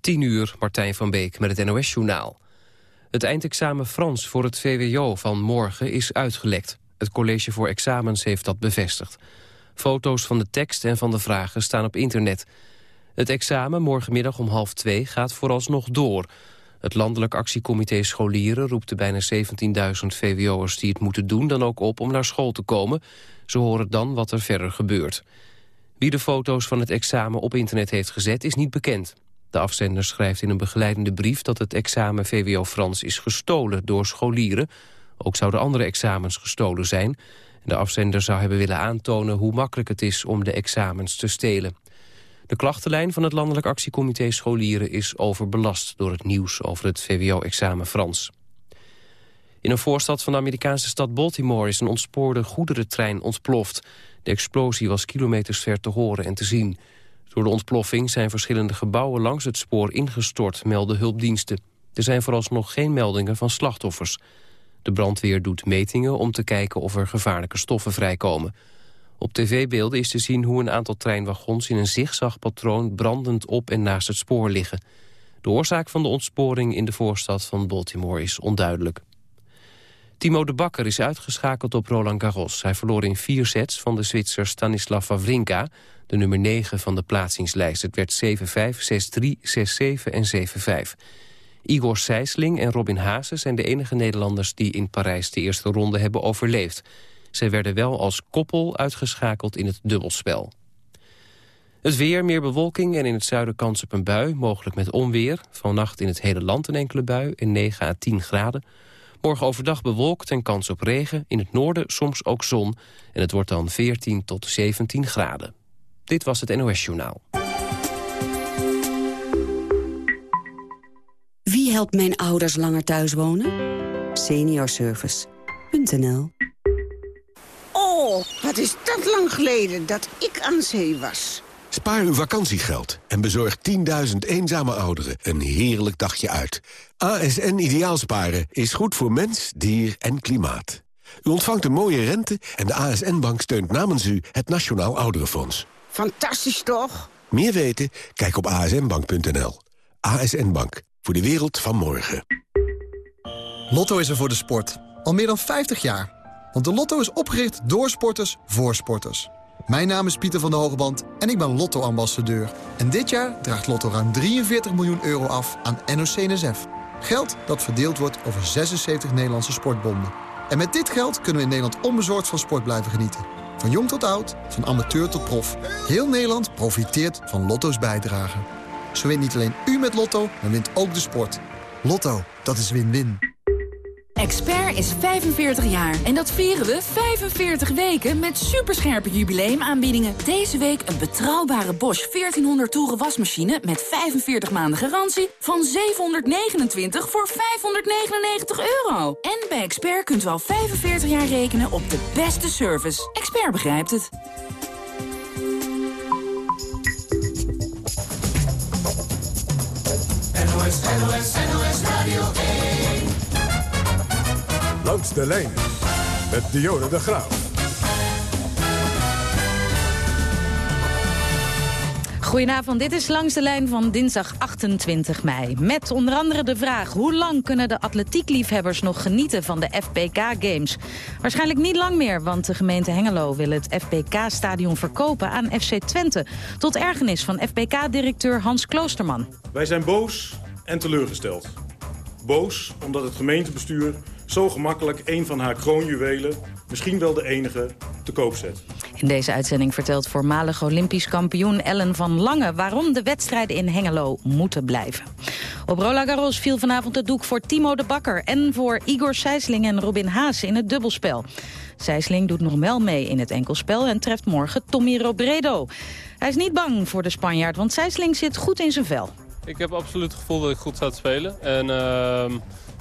10 uur, Martijn van Beek met het NOS-journaal. Het eindexamen Frans voor het VWO van morgen is uitgelekt. Het College voor Examens heeft dat bevestigd. Foto's van de tekst en van de vragen staan op internet. Het examen morgenmiddag om half twee gaat vooralsnog door. Het Landelijk Actiecomité Scholieren roept de bijna 17.000 VWO'ers die het moeten doen dan ook op om naar school te komen. Ze horen dan wat er verder gebeurt. Wie de foto's van het examen op internet heeft gezet is niet bekend. De afzender schrijft in een begeleidende brief dat het examen VWO Frans is gestolen door scholieren. Ook zouden andere examens gestolen zijn. De afzender zou hebben willen aantonen hoe makkelijk het is om de examens te stelen. De klachtenlijn van het Landelijk Actiecomité Scholieren is overbelast door het nieuws over het VWO-examen Frans. In een voorstad van de Amerikaanse stad Baltimore is een ontspoorde goederentrein ontploft. De explosie was kilometers ver te horen en te zien. Door de ontploffing zijn verschillende gebouwen langs het spoor ingestort, melden hulpdiensten. Er zijn vooralsnog geen meldingen van slachtoffers. De brandweer doet metingen om te kijken of er gevaarlijke stoffen vrijkomen. Op tv-beelden is te zien hoe een aantal treinwagons in een zigzagpatroon brandend op en naast het spoor liggen. De oorzaak van de ontsporing in de voorstad van Baltimore is onduidelijk. Timo de Bakker is uitgeschakeld op Roland Garros. Hij verloor in vier sets van de Zwitser Stanislav Wawrinka... de nummer 9 van de plaatsingslijst. Het werd 7-5, 6-3, 6-7 en 7-5. Igor Sijsling en Robin Haase zijn de enige Nederlanders... die in Parijs de eerste ronde hebben overleefd. Zij werden wel als koppel uitgeschakeld in het dubbelspel. Het weer, meer bewolking en in het zuiden kans op een bui, mogelijk met onweer. Vannacht in het hele land een enkele bui in 9 à 10 graden. Morgen overdag bewolkt en kans op regen. In het noorden soms ook zon. En het wordt dan 14 tot 17 graden. Dit was het NOS Journaal. Wie helpt mijn ouders langer thuis wonen? Seniorservice.nl Oh, wat is dat lang geleden dat ik aan zee was. Spaar uw vakantiegeld en bezorg 10.000 eenzame ouderen een heerlijk dagje uit. ASN Ideaalsparen is goed voor mens, dier en klimaat. U ontvangt een mooie rente en de ASN-bank steunt namens u het Nationaal Ouderenfonds. Fantastisch toch? Meer weten? Kijk op asnbank.nl. ASN Bank, voor de wereld van morgen. Lotto is er voor de sport. Al meer dan 50 jaar. Want de Lotto is opgericht door sporters voor sporters. Mijn naam is Pieter van der Hogeband en ik ben Lotto-ambassadeur. En dit jaar draagt Lotto ruim 43 miljoen euro af aan NOC-NSF. Geld dat verdeeld wordt over 76 Nederlandse sportbonden. En met dit geld kunnen we in Nederland onbezorgd van sport blijven genieten. Van jong tot oud, van amateur tot prof. Heel Nederland profiteert van Lotto's bijdrage. Zo wint niet alleen u met Lotto, maar wint ook de sport. Lotto, dat is win-win. Expert is 45 jaar en dat vieren we 45 weken met superscherpe jubileumaanbiedingen. Deze week een betrouwbare Bosch 1400 toeren wasmachine met 45 maanden garantie van 729 voor 599 euro. En bij Expert kunt u al 45 jaar rekenen op de beste service. Expert begrijpt het. NOS, NOS, NOS Radio 1. Langs de lijn met Dionne de Graaf. Goedenavond, dit is Langs de Lijn van dinsdag 28 mei. Met onder andere de vraag, hoe lang kunnen de atletiekliefhebbers nog genieten van de FPK Games? Waarschijnlijk niet lang meer, want de gemeente Hengelo wil het FPK-stadion verkopen aan FC Twente. Tot ergernis van FPK-directeur Hans Kloosterman. Wij zijn boos en teleurgesteld. Boos omdat het gemeentebestuur zo gemakkelijk een van haar kroonjuwelen, misschien wel de enige, te koop zet. In deze uitzending vertelt voormalig Olympisch kampioen Ellen van Lange... waarom de wedstrijden in Hengelo moeten blijven. Op Roland Garros viel vanavond het doek voor Timo de Bakker... en voor Igor Sijsling en Robin Haas in het dubbelspel. Sijsling doet nog wel mee in het enkelspel en treft morgen Tommy Robredo. Hij is niet bang voor de Spanjaard, want Sijsling zit goed in zijn vel. Ik heb absoluut het gevoel dat ik goed sta te spelen. En... Uh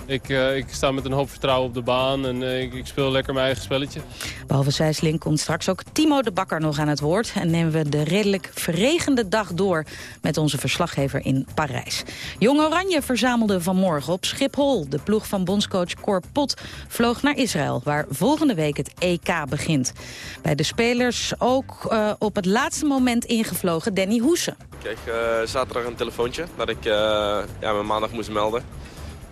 Ik, uh, ik sta met een hoop vertrouwen op de baan en uh, ik, ik, speel lekker mijn eigen spelletje. Behalve Sijsling komt straks ook Timo de Bakker nog aan het woord... en nemen we de redelijk verregende dag door met onze verslaggever in Parijs. Jong Oranje verzamelde vanmorgen op Schiphol. De ploeg van bondscoach Cor Pot vloog naar Israël... waar volgende week het EK begint. Bij de spelers ook uh, op het laatste moment ingevlogen Danny Hoesen. Ik kreeg zaterdag een telefoontje dat ik ja, mijn maandag moest melden.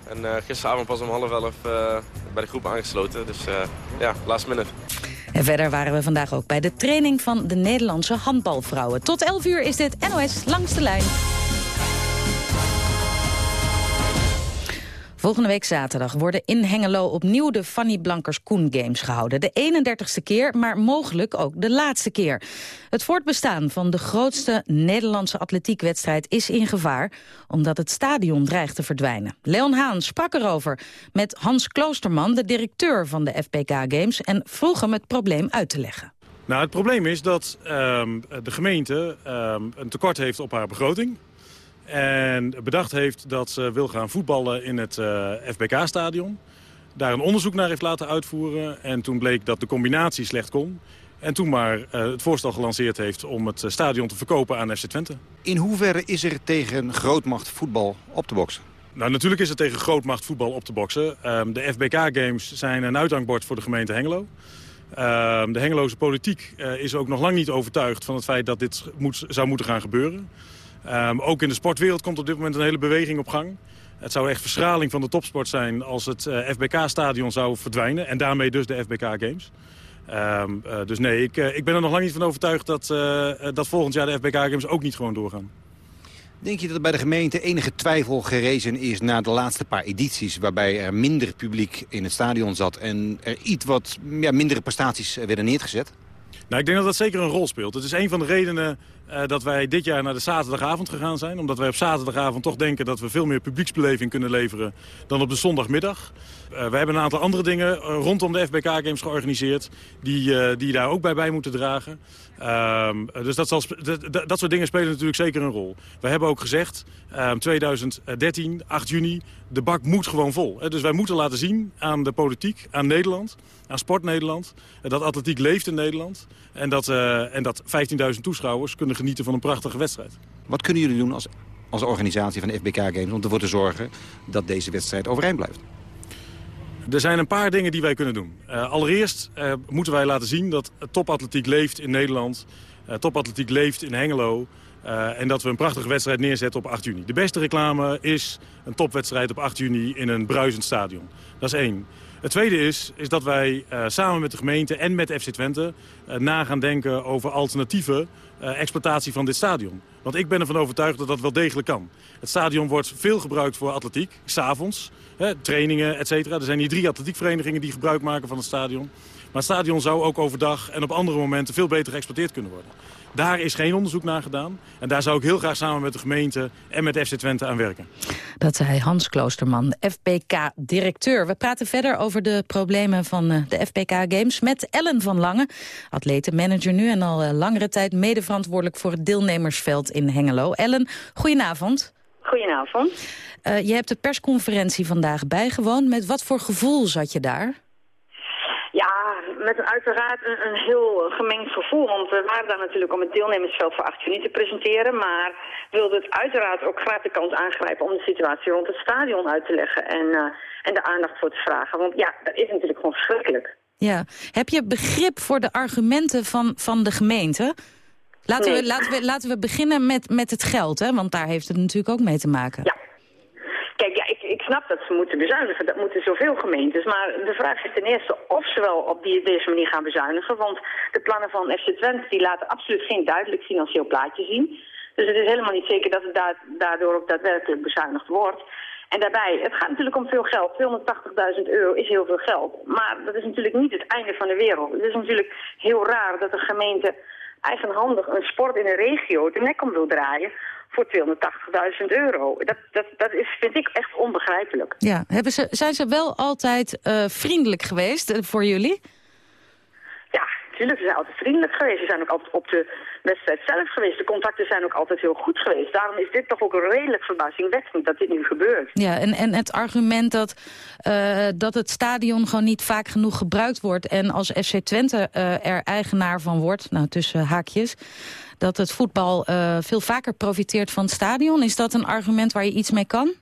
En uh, gisteravond pas om half elf uh, bij de groep aangesloten. Dus uh, ja, last minute. En verder waren we vandaag ook bij de training van de Nederlandse handbalvrouwen. Tot 11 uur is dit NOS Langs de Lijn. Volgende week zaterdag worden in Hengelo opnieuw de Fanny Blankers Koen Games gehouden. De 31ste keer, maar mogelijk ook de laatste keer. Het voortbestaan van de grootste Nederlandse atletiekwedstrijd is in gevaar, omdat het stadion dreigt te verdwijnen. Leon Haan sprak erover met Hans Kloosterman, de directeur van de FPK Games, en vroeg hem het probleem uit te leggen. Nou, het probleem is dat um, de gemeente um, een tekort heeft op haar begroting. En bedacht heeft dat ze wil gaan voetballen in het uh, FBK-stadion. Daar een onderzoek naar heeft laten uitvoeren. En toen bleek dat de combinatie slecht kon. En toen maar uh, het voorstel gelanceerd heeft om het stadion te verkopen aan FC Twente. In hoeverre is er tegen grootmacht voetbal op te boksen? Nou, natuurlijk is er tegen grootmacht voetbal op te boksen. Um, de FBK-games zijn een uithangbord voor de gemeente Hengelo. Um, de Hengeloze politiek is ook nog lang niet overtuigd van het feit dat dit moet, zou moeten gaan gebeuren. Um, ook in de sportwereld komt op dit moment een hele beweging op gang. Het zou echt verschraling van de topsport zijn als het uh, FBK-stadion zou verdwijnen. En daarmee dus de FBK-games. Um, uh, dus nee, ik, uh, ik ben er nog lang niet van overtuigd dat, dat volgend jaar de FBK-games ook niet gewoon doorgaan. Denk je dat er bij de gemeente enige twijfel gerezen is na de laatste paar edities... waarbij er minder publiek in het stadion zat en er iets wat ja, mindere prestaties werden neergezet? Nou, ik denk dat dat zeker een rol speelt. Het is een van de redenen uh, dat wij dit jaar naar de zaterdagavond gegaan zijn. Omdat wij op zaterdagavond toch denken dat we veel meer publieksbeleving kunnen leveren dan op de zondagmiddag. Uh, we hebben een aantal andere dingen uh, rondom de FBK Games georganiseerd die, die daar ook bij bij moeten dragen. Ehm, dus dat, zal, dat soort dingen spelen natuurlijk zeker een rol. We hebben ook gezegd, 2013, ehm, 8 juni, de bak moet gewoon vol. Dus wij moeten laten zien aan de politiek, aan Nederland, aan Sport Nederland... dat atletiek leeft in Nederland en dat, en dat 15.000 toeschouwers kunnen genieten van een prachtige wedstrijd. Wat kunnen jullie doen als, als organisatie van de FBK Games... om ervoor te zorgen dat deze wedstrijd overeind blijft? Er zijn een paar dingen die wij kunnen doen. Uh, allereerst uh, moeten wij laten zien dat topatletiek leeft in Nederland. Uh, topatletiek leeft in Hengelo. En dat we een prachtige wedstrijd neerzetten op 8 juni. De beste reclame is een topwedstrijd op 8 juni in een bruisend stadion. Dat is één. Het tweede is, is dat wij uh, samen met de gemeente en met FC Twente... Uh, na gaan denken over alternatieve exploitatie van dit stadion. Want ik ben ervan overtuigd dat dat wel degelijk kan. Het stadion wordt veel gebruikt voor atletiek, s'avonds, trainingen, et cetera. Er zijn hier drie atletiekverenigingen die gebruik maken van het stadion. Maar het stadion zou ook overdag en op andere momenten veel beter geëxploiteerd kunnen worden. Daar is geen onderzoek naar gedaan. En daar zou ik heel graag samen met de gemeente en met FC Twente aan werken. Dat zei Hans Kloosterman, FPK-directeur. We praten verder over de problemen van eh, de FPK Games met Ellen van Lange. Atletenmanager nu en al eh, langere tijd medeverantwoordelijk voor het deelnemersveld in Hengelo. Ellen, goedenavond. Goedenavond. Uh, je hebt de persconferentie vandaag bijgewoond. Met wat voor gevoel zat je daar? Met uiteraard een, een, heel gemengd gevoel. Want we waren daar natuurlijk om het deelnemersveld voor 8 juni te presenteren. Maar wilden het uiteraard ook graag de kans aangrijpen om de situatie rond het stadion uit te leggen. En, uh, en de aandacht voor te vragen. Want ja, dat is natuurlijk gewoon verschrikkelijk. Ja. Heb je begrip voor de argumenten van, van de gemeente? Laten, nee. we, laten, we, laten we beginnen met, met het geld, hè? want daar heeft het natuurlijk ook mee te maken. Ja. Kijk, ja, ik, ik snap dat ze moeten bezuinigen. Dat moeten zoveel gemeentes. Maar de vraag is ten eerste of ze wel op die, deze manier gaan bezuinigen. Want de plannen van FC Twente die laten absoluut geen duidelijk financieel plaatje zien. Dus het is helemaal niet zeker dat het daardoor ook daadwerkelijk bezuinigd wordt. En daarbij, het gaat natuurlijk om veel geld. 280.000 euro is heel veel geld. Maar dat is natuurlijk niet het einde van de wereld. Het is natuurlijk heel raar dat de gemeente eigenhandig een sport in een regio de nek om wil draaien voor 280.000 euro. Dat, dat, dat is, vind ik echt onbegrijpelijk. Ja, hebben ze, zijn ze wel altijd uh, vriendelijk geweest uh, voor jullie? Ja, tuurlijk, ze zijn altijd vriendelijk geweest. Ze zijn ook altijd op de wedstrijd zelf geweest. De contacten zijn ook altijd heel goed geweest. Daarom is dit toch ook redelijk verbazingwekkend dat dit nu gebeurt. Ja, en, en het argument dat, uh, dat het stadion gewoon niet vaak genoeg gebruikt wordt... en als FC Twente uh, er eigenaar van wordt, nou tussen haakjes... dat het voetbal uh, veel vaker profiteert van het stadion. Is dat een argument waar je iets mee kan?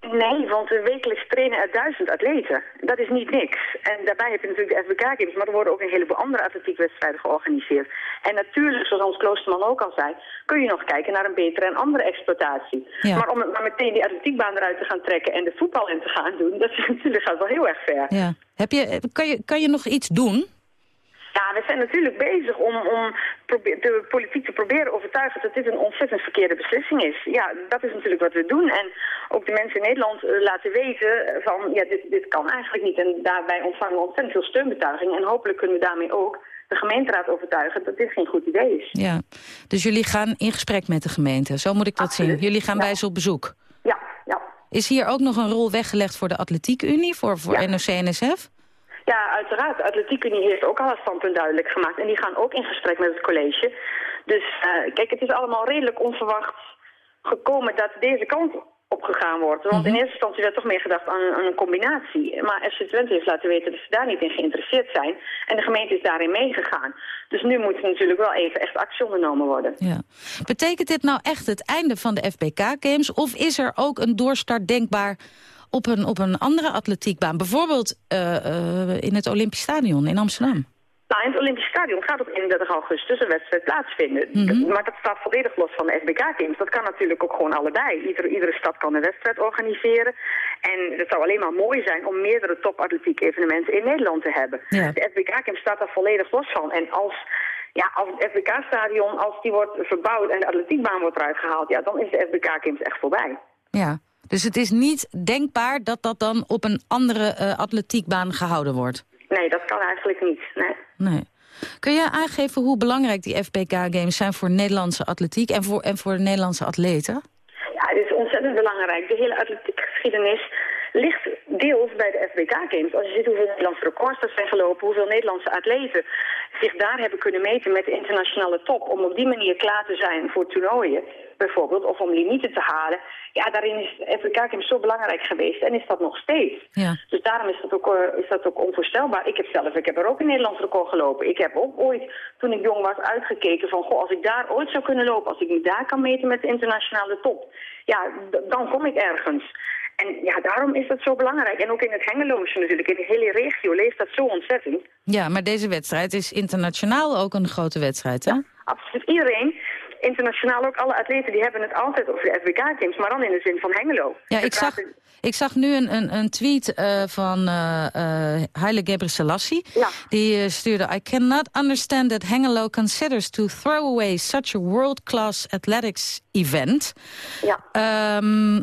Nee, want wekelijks trainen er duizend atleten. Dat is niet niks. En daarbij heb je natuurlijk de FBK Games, maar er worden ook een heleboel andere atletiekwedstrijden georganiseerd. En natuurlijk, zoals ons Kloosterman ook al zei, kun je nog kijken naar een betere en andere exploitatie. Ja. Maar om maar meteen die atletiekbaan eruit te gaan trekken en de voetbal in te gaan doen, dat is natuurlijk gaat wel heel erg ver. Ja. Heb je, kan, je, kan je nog iets doen? Ja, we zijn natuurlijk bezig om, om de politiek te proberen overtuigen dat dit een ontzettend verkeerde beslissing is. Ja, dat is natuurlijk wat we doen. En ook de mensen in Nederland uh, laten weten van, ja, dit, dit kan eigenlijk niet. En daarbij ontvangen we ontzettend veel steunbetuiging. En hopelijk kunnen we daarmee ook de gemeenteraad overtuigen dat dit geen goed idee is. Ja, dus jullie gaan in gesprek met de gemeente. Zo moet ik dat zien. Jullie gaan bij ze op bezoek. Ja, ja. Is hier ook nog een rol weggelegd voor de Atletiek Unie, voor, voor ja. NOC-NSF? Ja, uiteraard. De Atletiek Unie heeft ook al haar standpunt duidelijk gemaakt. En die gaan ook in gesprek met het college. Dus uh, kijk, het is allemaal redelijk onverwacht gekomen dat deze kant opgegaan wordt. Want mm -hmm. in eerste instantie werd toch meer gedacht aan, aan, een combinatie. Maar FC Twente heeft laten weten dat ze daar niet in geïnteresseerd zijn. En de gemeente is daarin meegegaan. Dus nu moet er natuurlijk wel even echt actie ondernomen worden. Ja. Betekent dit nou echt het einde van de FBK Games? Of is er ook een doorstart denkbaar op een, op een andere atletiekbaan. Bijvoorbeeld uh, uh, in het Olympisch Stadion in Amsterdam. Nou, in het Olympisch Stadion gaat op 31 augustus een wedstrijd plaatsvinden. Mm -hmm. Maar dat staat volledig los van de FBK-games. Dat kan natuurlijk ook gewoon allebei. Iedere, iedere stad kan een wedstrijd organiseren. En het zou alleen maar mooi zijn om meerdere topatletiek evenementen in Nederland te hebben. Ja. De FBK-games staat daar volledig los van. En als ja, als het FBK-stadion, als die wordt verbouwd en de atletiekbaan wordt eruit gehaald, ja, dan is de FBK-games echt voorbij. Ja, dus het is niet denkbaar dat dat dan op een andere uh, atletiekbaan gehouden wordt? Nee, dat kan eigenlijk niet, nee. nee. Kun je aangeven hoe belangrijk die FBK-games zijn voor Nederlandse atletiek en voor, en voor de Nederlandse atleten? Ja, het is ontzettend belangrijk. De hele atletiekgeschiedenis ligt deels bij de FBK-games. Als je ziet hoeveel Nederlandse records er zijn gelopen, hoeveel Nederlandse atleten zich daar hebben kunnen meten met de internationale top, om op die manier klaar te zijn voor toernooien bijvoorbeeld, of om limieten te halen. Ja, daarin is de FBK Games zo belangrijk geweest en is dat nog steeds. Ja. Dus daarom is dat, ook, uh, is dat ook onvoorstelbaar. Ik heb zelf, ik heb er ook een Nederlands record gelopen. Ik heb ook ooit, toen ik jong was, uitgekeken van, goh, als ik daar ooit zou kunnen lopen, als ik me daar kan meten met de internationale top, ja, dan kom ik ergens. En ja, daarom is dat zo belangrijk. En ook in het Hengeloosje natuurlijk, in de hele regio leeft dat zo ontzettend. Ja, maar deze wedstrijd is internationaal ook een grote wedstrijd, hè? Ja, absoluut. Iedereen, internationaal ook alle atleten, die hebben het altijd over de FBK-games, maar dan in de zin van Hengelo. Ja, ik zag, ik zag nu een, een, een tweet uh, van uh, uh, Haile Gebrselassie. Ja. Die stuurde, I cannot understand that Hengelo considers to throw away such a world-class athletics event. Ja. Um,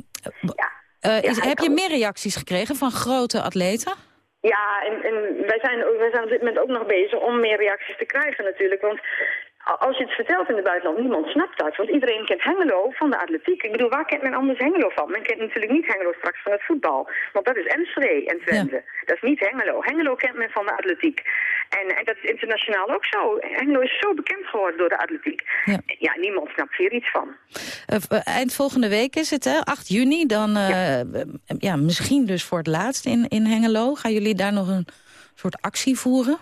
ja. Uh, is, heb je meer reacties gekregen van grote atleten? Ja, en, en wij, zijn, wij zijn op dit moment ook nog bezig om meer reacties te krijgen natuurlijk. Want als je het vertelt in het buitenland, niemand snapt dat. Want iedereen kent Hengelo van de atletiek. Ik bedoel, waar kent men anders Hengelo van? Men kent natuurlijk niet Hengelo straks van het voetbal. Want dat is Enschede en Twente. Ja. Dat is niet Hengelo. Hengelo kent men van de atletiek. En, en, dat is internationaal ook zo. Hengelo is zo bekend geworden door de atletiek. Ja, ja niemand snapt hier iets van. Uh, eind volgende week is het, hè? 8 juni. Dan uh, ja. ja. misschien dus voor het laatst in, in Hengelo. Gaan jullie daar nog een soort actie voeren?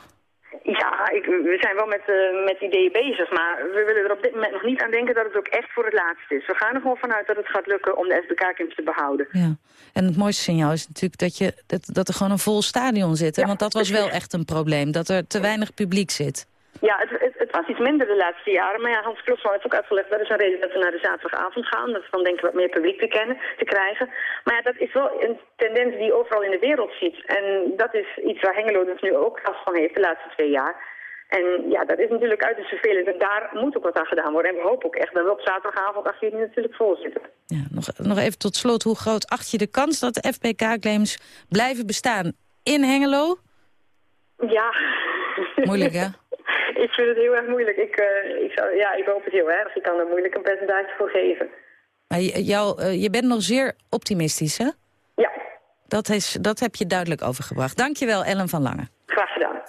Ja, ik, we zijn wel met, uh, met ideeën bezig, maar we willen er op dit moment nog niet aan denken dat het ook echt voor het laatst is. We gaan er gewoon vanuit dat het gaat lukken om de FBK-camps te behouden. Ja. En het mooiste signaal is natuurlijk dat, je, dat, dat er gewoon een vol stadion zit. Ja, want dat was wel echt een probleem, dat er te weinig publiek zit. Ja, het, het, het, was iets minder de laatste jaren. Maar ja, Hans Klosman heeft ook uitgelegd... dat is een reden dat we naar de zaterdagavond gaan. Dat we dan denken wat meer publiek te, kennen, te krijgen. Maar ja, dat is wel een tendens die je overal in de wereld ziet. En dat is iets waar Hengelo dus nu ook last van heeft de laatste twee jaar. En ja, dat is natuurlijk uiterst vervelend. En daar moet ook wat aan gedaan worden. En we hopen ook echt dat we op zaterdagavond 8 juni natuurlijk vol zitten. Ja, nog, nog even tot slot. Hoe groot acht je de kans dat de FPK-claims blijven bestaan in Hengelo? Ja. Moeilijk, hè? ik vind het heel erg moeilijk. Ik, uh, ik, zou, ja, ik hoop het heel erg. Ik kan er moeilijk een percentage voor geven. Maar jou, uh, je bent nog zeer optimistisch, hè? Ja. Dat, is, dat heb je duidelijk overgebracht. Dankjewel, Ellen van Lange. Graag gedaan.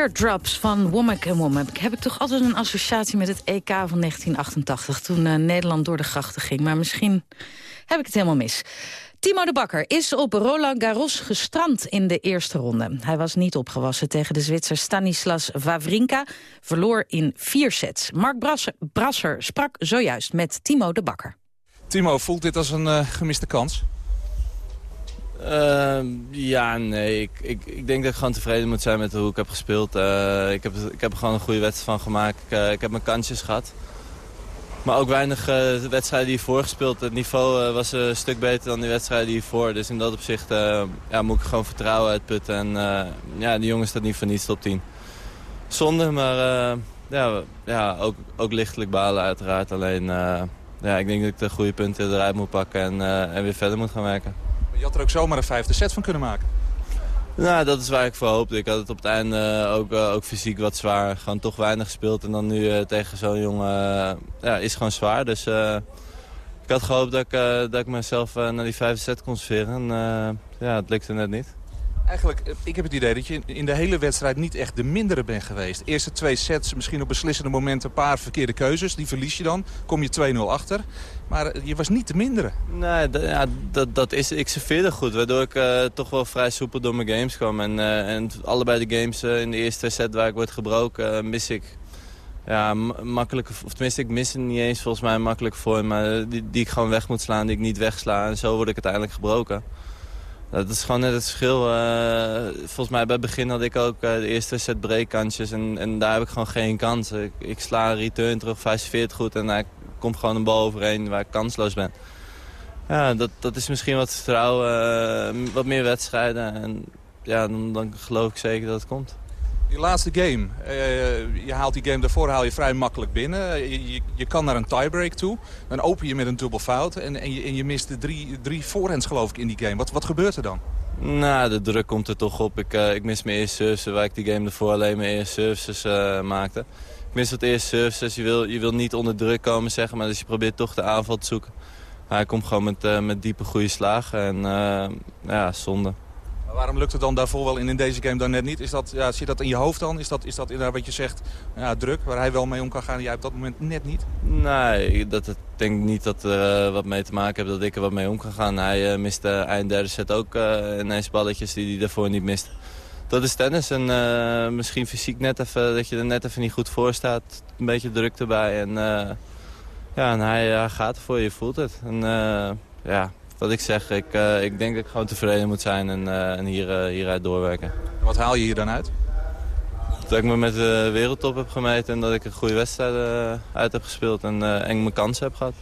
Teardrops van Womack en Womack. Heb ik toch altijd een associatie met het EK van 1988... toen uh, Nederland door de grachten ging. Maar misschien heb ik het helemaal mis. Timo de Bakker is op Roland Garros gestrand in de eerste ronde. Hij was niet opgewassen tegen de Zwitser Stanislas Wawrinka. Verloor in vier sets. Mark Brasser, Brasser sprak zojuist met Timo de Bakker. Timo, voelt dit als een uh, gemiste kans? Uh, ja, nee. Ik, ik, ik, denk dat ik gewoon tevreden moet zijn met hoe ik heb gespeeld. Uh, ik, heb, ik heb er gewoon een goede wedstrijd van gemaakt. Ik, uh, ik heb mijn kansjes gehad. Maar ook weinig wedstrijden hiervoor gespeeld. Het niveau was een stuk beter dan die wedstrijden hiervoor. Dus in dat opzicht ja, moet ik gewoon vertrouwen uitputten. En ja, die jongen staat niet voor niets top 10. Zonde, maar ja, ja, ook, ook lichtelijk balen uiteraard. Alleen ja, ik denk dat ik de goede punten eruit moet pakken en, en weer verder moet gaan werken. Je had er ook zomaar een vijfde set van kunnen maken. Nou, dat is waar ik voor hoopte. Ik had het op het einde ook, uh, ook fysiek wat zwaar. Gewoon toch weinig gespeeld. En dan nu uh, tegen zo'n jongen ja, is gewoon zwaar. Dus ik had gehoopt dat ik, dat ik mezelf naar die vijfde set kon sferen. En ja, het lukte net niet. Eigenlijk, ik heb het idee dat je in de hele wedstrijd niet echt de mindere bent geweest. Eerste twee sets, misschien op beslissende momenten een paar verkeerde keuzes. Die verlies je dan, kom je 2-0 achter. Maar eh, je was niet de mindere. Nee, ja, dat, dat is, ik serveerde goed. Waardoor ik uh, toch wel vrij soepel door mijn games kwam. En, en allebei de games in de eerste set waar ik word gebroken, mis ik... Ja, makkelijk, of tenminste, ik mis het niet eens volgens mij makkelijk voor. Maar die, die ik gewoon weg moet slaan, die ik niet wegsla. En zo word ik uiteindelijk gebroken. Dat is gewoon net het verschil. volgens mij bij het begin had ik ook de eerste set breekkansjes. En, en daar heb ik gewoon geen kans. Ik, sla een return terug, 45 goed. En hij komt gewoon een bal overheen waar ik kansloos ben. Ja, dat, dat is misschien wat vertrouwen, uh, wat meer wedstrijden. En ja, dan, dan, geloof ik zeker dat het komt. Die laatste game, uh, je haalt die game daarvoor haal je vrij makkelijk binnen. Je, je, je, kan naar een tiebreak toe. Dan open je met een dubbel fout en, en, je, en je mist de drie, drie geloof ik in die game. Wat, wat gebeurt er dan? Nou, de druk komt er toch op. Ik, uh, ik mis mijn eerste services, waar ik die game ervoor alleen mijn eerste services maakte ik mis het eerste service. Dus je wil, je wil niet onder druk komen, zeggen, maar dus je probeert toch de aanval te zoeken. Maar hij komt gewoon met, met diepe goede slagen en ja, zonde. Waarom lukt het dan daarvoor wel in, in deze game dan net niet? Is dat, ja, zit dat in je hoofd dan? Is dat, is dat inderdaad wat je zegt, ja, druk, waar hij wel mee om kan gaan en jij op dat moment net niet? Nee, dat, ik denk niet dat er uh, wat mee te maken heeft dat ik er wat mee om kan gaan. Hij miste eind derde set ook ineens balletjes die hij daarvoor niet miste dat is tennis. En uh, misschien fysiek net even, dat je er net even niet goed voor staat. Een beetje druk erbij. En, uh, ja, en hij uh, gaat ervoor, je voelt het. En ja, wat ik zeg, ik, ik denk dat ik gewoon tevreden moet zijn en, en hier, hieruit doorwerken. Wat haal je hier dan uit? Dat ik me met de wereldtop heb gemeten en dat ik een goede wedstrijd uit heb gespeeld en, en mijn kansen heb gehad.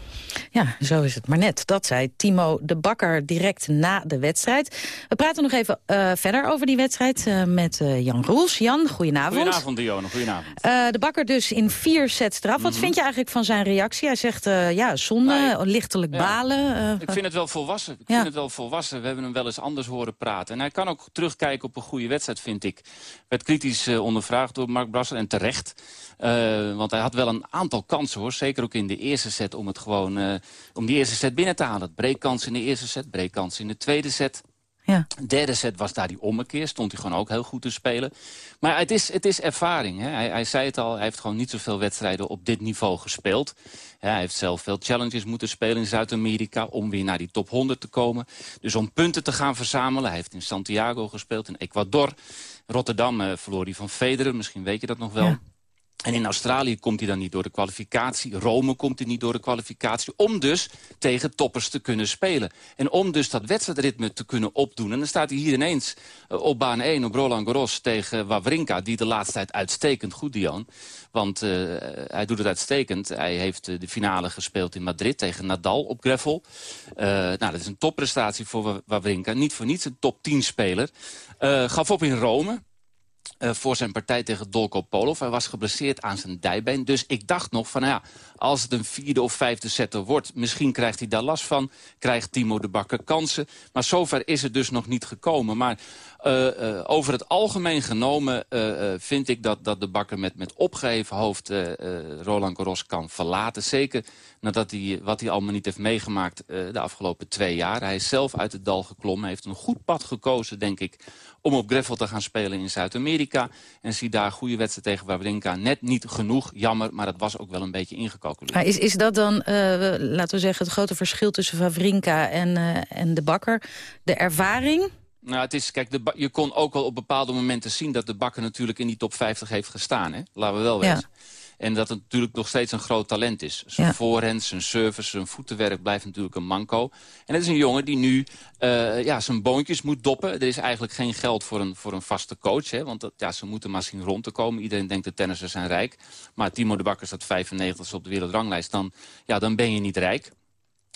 Ja, zo is het maar net. Dat zei Timo de Bakker direct na de wedstrijd. We praten nog even uh, verder over die wedstrijd uh, met uh, Jan Roels. Jan, goedenavond. Goedenavond, Dionne. Goedenavond. de Bakker dus in vier sets eraf. Wat mm -hmm. vind je eigenlijk van zijn reactie? Hij zegt, ja, zonde, nou, lichtelijk ja. balen. ik vind het wel volwassen. Ik ja. vind het wel volwassen. We hebben hem wel eens anders horen praten. En hij kan ook terugkijken op een goede wedstrijd, vind ik. Werd kritisch ondervraagd door Mark Brasser en terecht. want hij had wel een aantal kansen, hoor. Zeker ook in de eerste set om het gewoon uh, om die eerste set binnen te halen. Breekkans in de eerste set, breekkans in de tweede set. Ja. Derde set was daar die ommekeer. Stond hij gewoon ook heel goed te spelen. Maar het is, het is ervaring. Hè? Hij, hij zei het al, hij heeft gewoon niet zoveel wedstrijden op dit niveau gespeeld. Ja, hij heeft zelf veel challenges moeten spelen in Zuid-Amerika... om weer naar die top 100 te komen. Dus om punten te gaan verzamelen. Hij heeft in Santiago gespeeld, in Ecuador. Rotterdam uh, verloor hij van Federer, misschien weet je dat nog wel. Ja. En in Australië komt hij dan niet door de kwalificatie. Rome komt hij niet door de kwalificatie. Om dus tegen toppers te kunnen spelen. En om dus dat wedstrijdritme te kunnen opdoen. En dan staat hij hier ineens uh, op baan 1 op Roland Garros tegen Wawrinka. Die de laatste tijd uitstekend goed, Dion. Want uh, hij doet het uitstekend. Hij heeft uh, de finale gespeeld in Madrid tegen Nadal op Greffel. nou, dat is een topprestatie voor Wawrinka. Niet voor niets een top 10 speler. gaf op in Rome. Uh, voor zijn partij tegen Dolko Polov. Hij was geblesseerd aan zijn dijbeen. Dus ik dacht nog van, nou ja, als het een vierde of vijfde setter wordt... misschien krijgt hij daar last van, krijgt Timo de Bakker kansen. Maar zover is het dus nog niet gekomen. Maar uh, uh, over het algemeen genomen vind ik dat, dat de Bakker met, met opgeheven hoofd... Roland Garros kan verlaten. Zeker nadat hij wat hij allemaal niet heeft meegemaakt de afgelopen twee jaar. Hij is zelf uit het dal geklommen, heeft een goed pad gekozen, denk ik... om op Greffel te gaan spelen in Zuid-Amerika. Amerika. En zie daar goede wedstrijd tegen Wawrinka. Net niet genoeg, jammer, maar dat was ook wel een beetje ingecalculeerd. Maar is, is dat dan, eh, laten we zeggen, het grote verschil tussen Wawrinka en, uh, en de bakker? De ervaring? Nou, het is, kijk, de, je kon ook wel op bepaalde momenten zien... dat de bakker natuurlijk in die top 50 heeft gestaan. Hè? Laten we wel weten. En dat het natuurlijk nog steeds een groot talent is. Zijn ja. voorhand, zijn service, zijn voetenwerk blijft natuurlijk een manco. En het is een jongen die nu uh, ja, zijn boontjes moet doppen. Er is eigenlijk geen geld voor een, voor een vaste coach. Hè, want dat, ja, ze moeten maar zien rond te komen. Iedereen denkt de tennissers zijn rijk. Maar Timo de Bakker staat 95 op de wereldranglijst. Dan, ja, dan ben je niet rijk.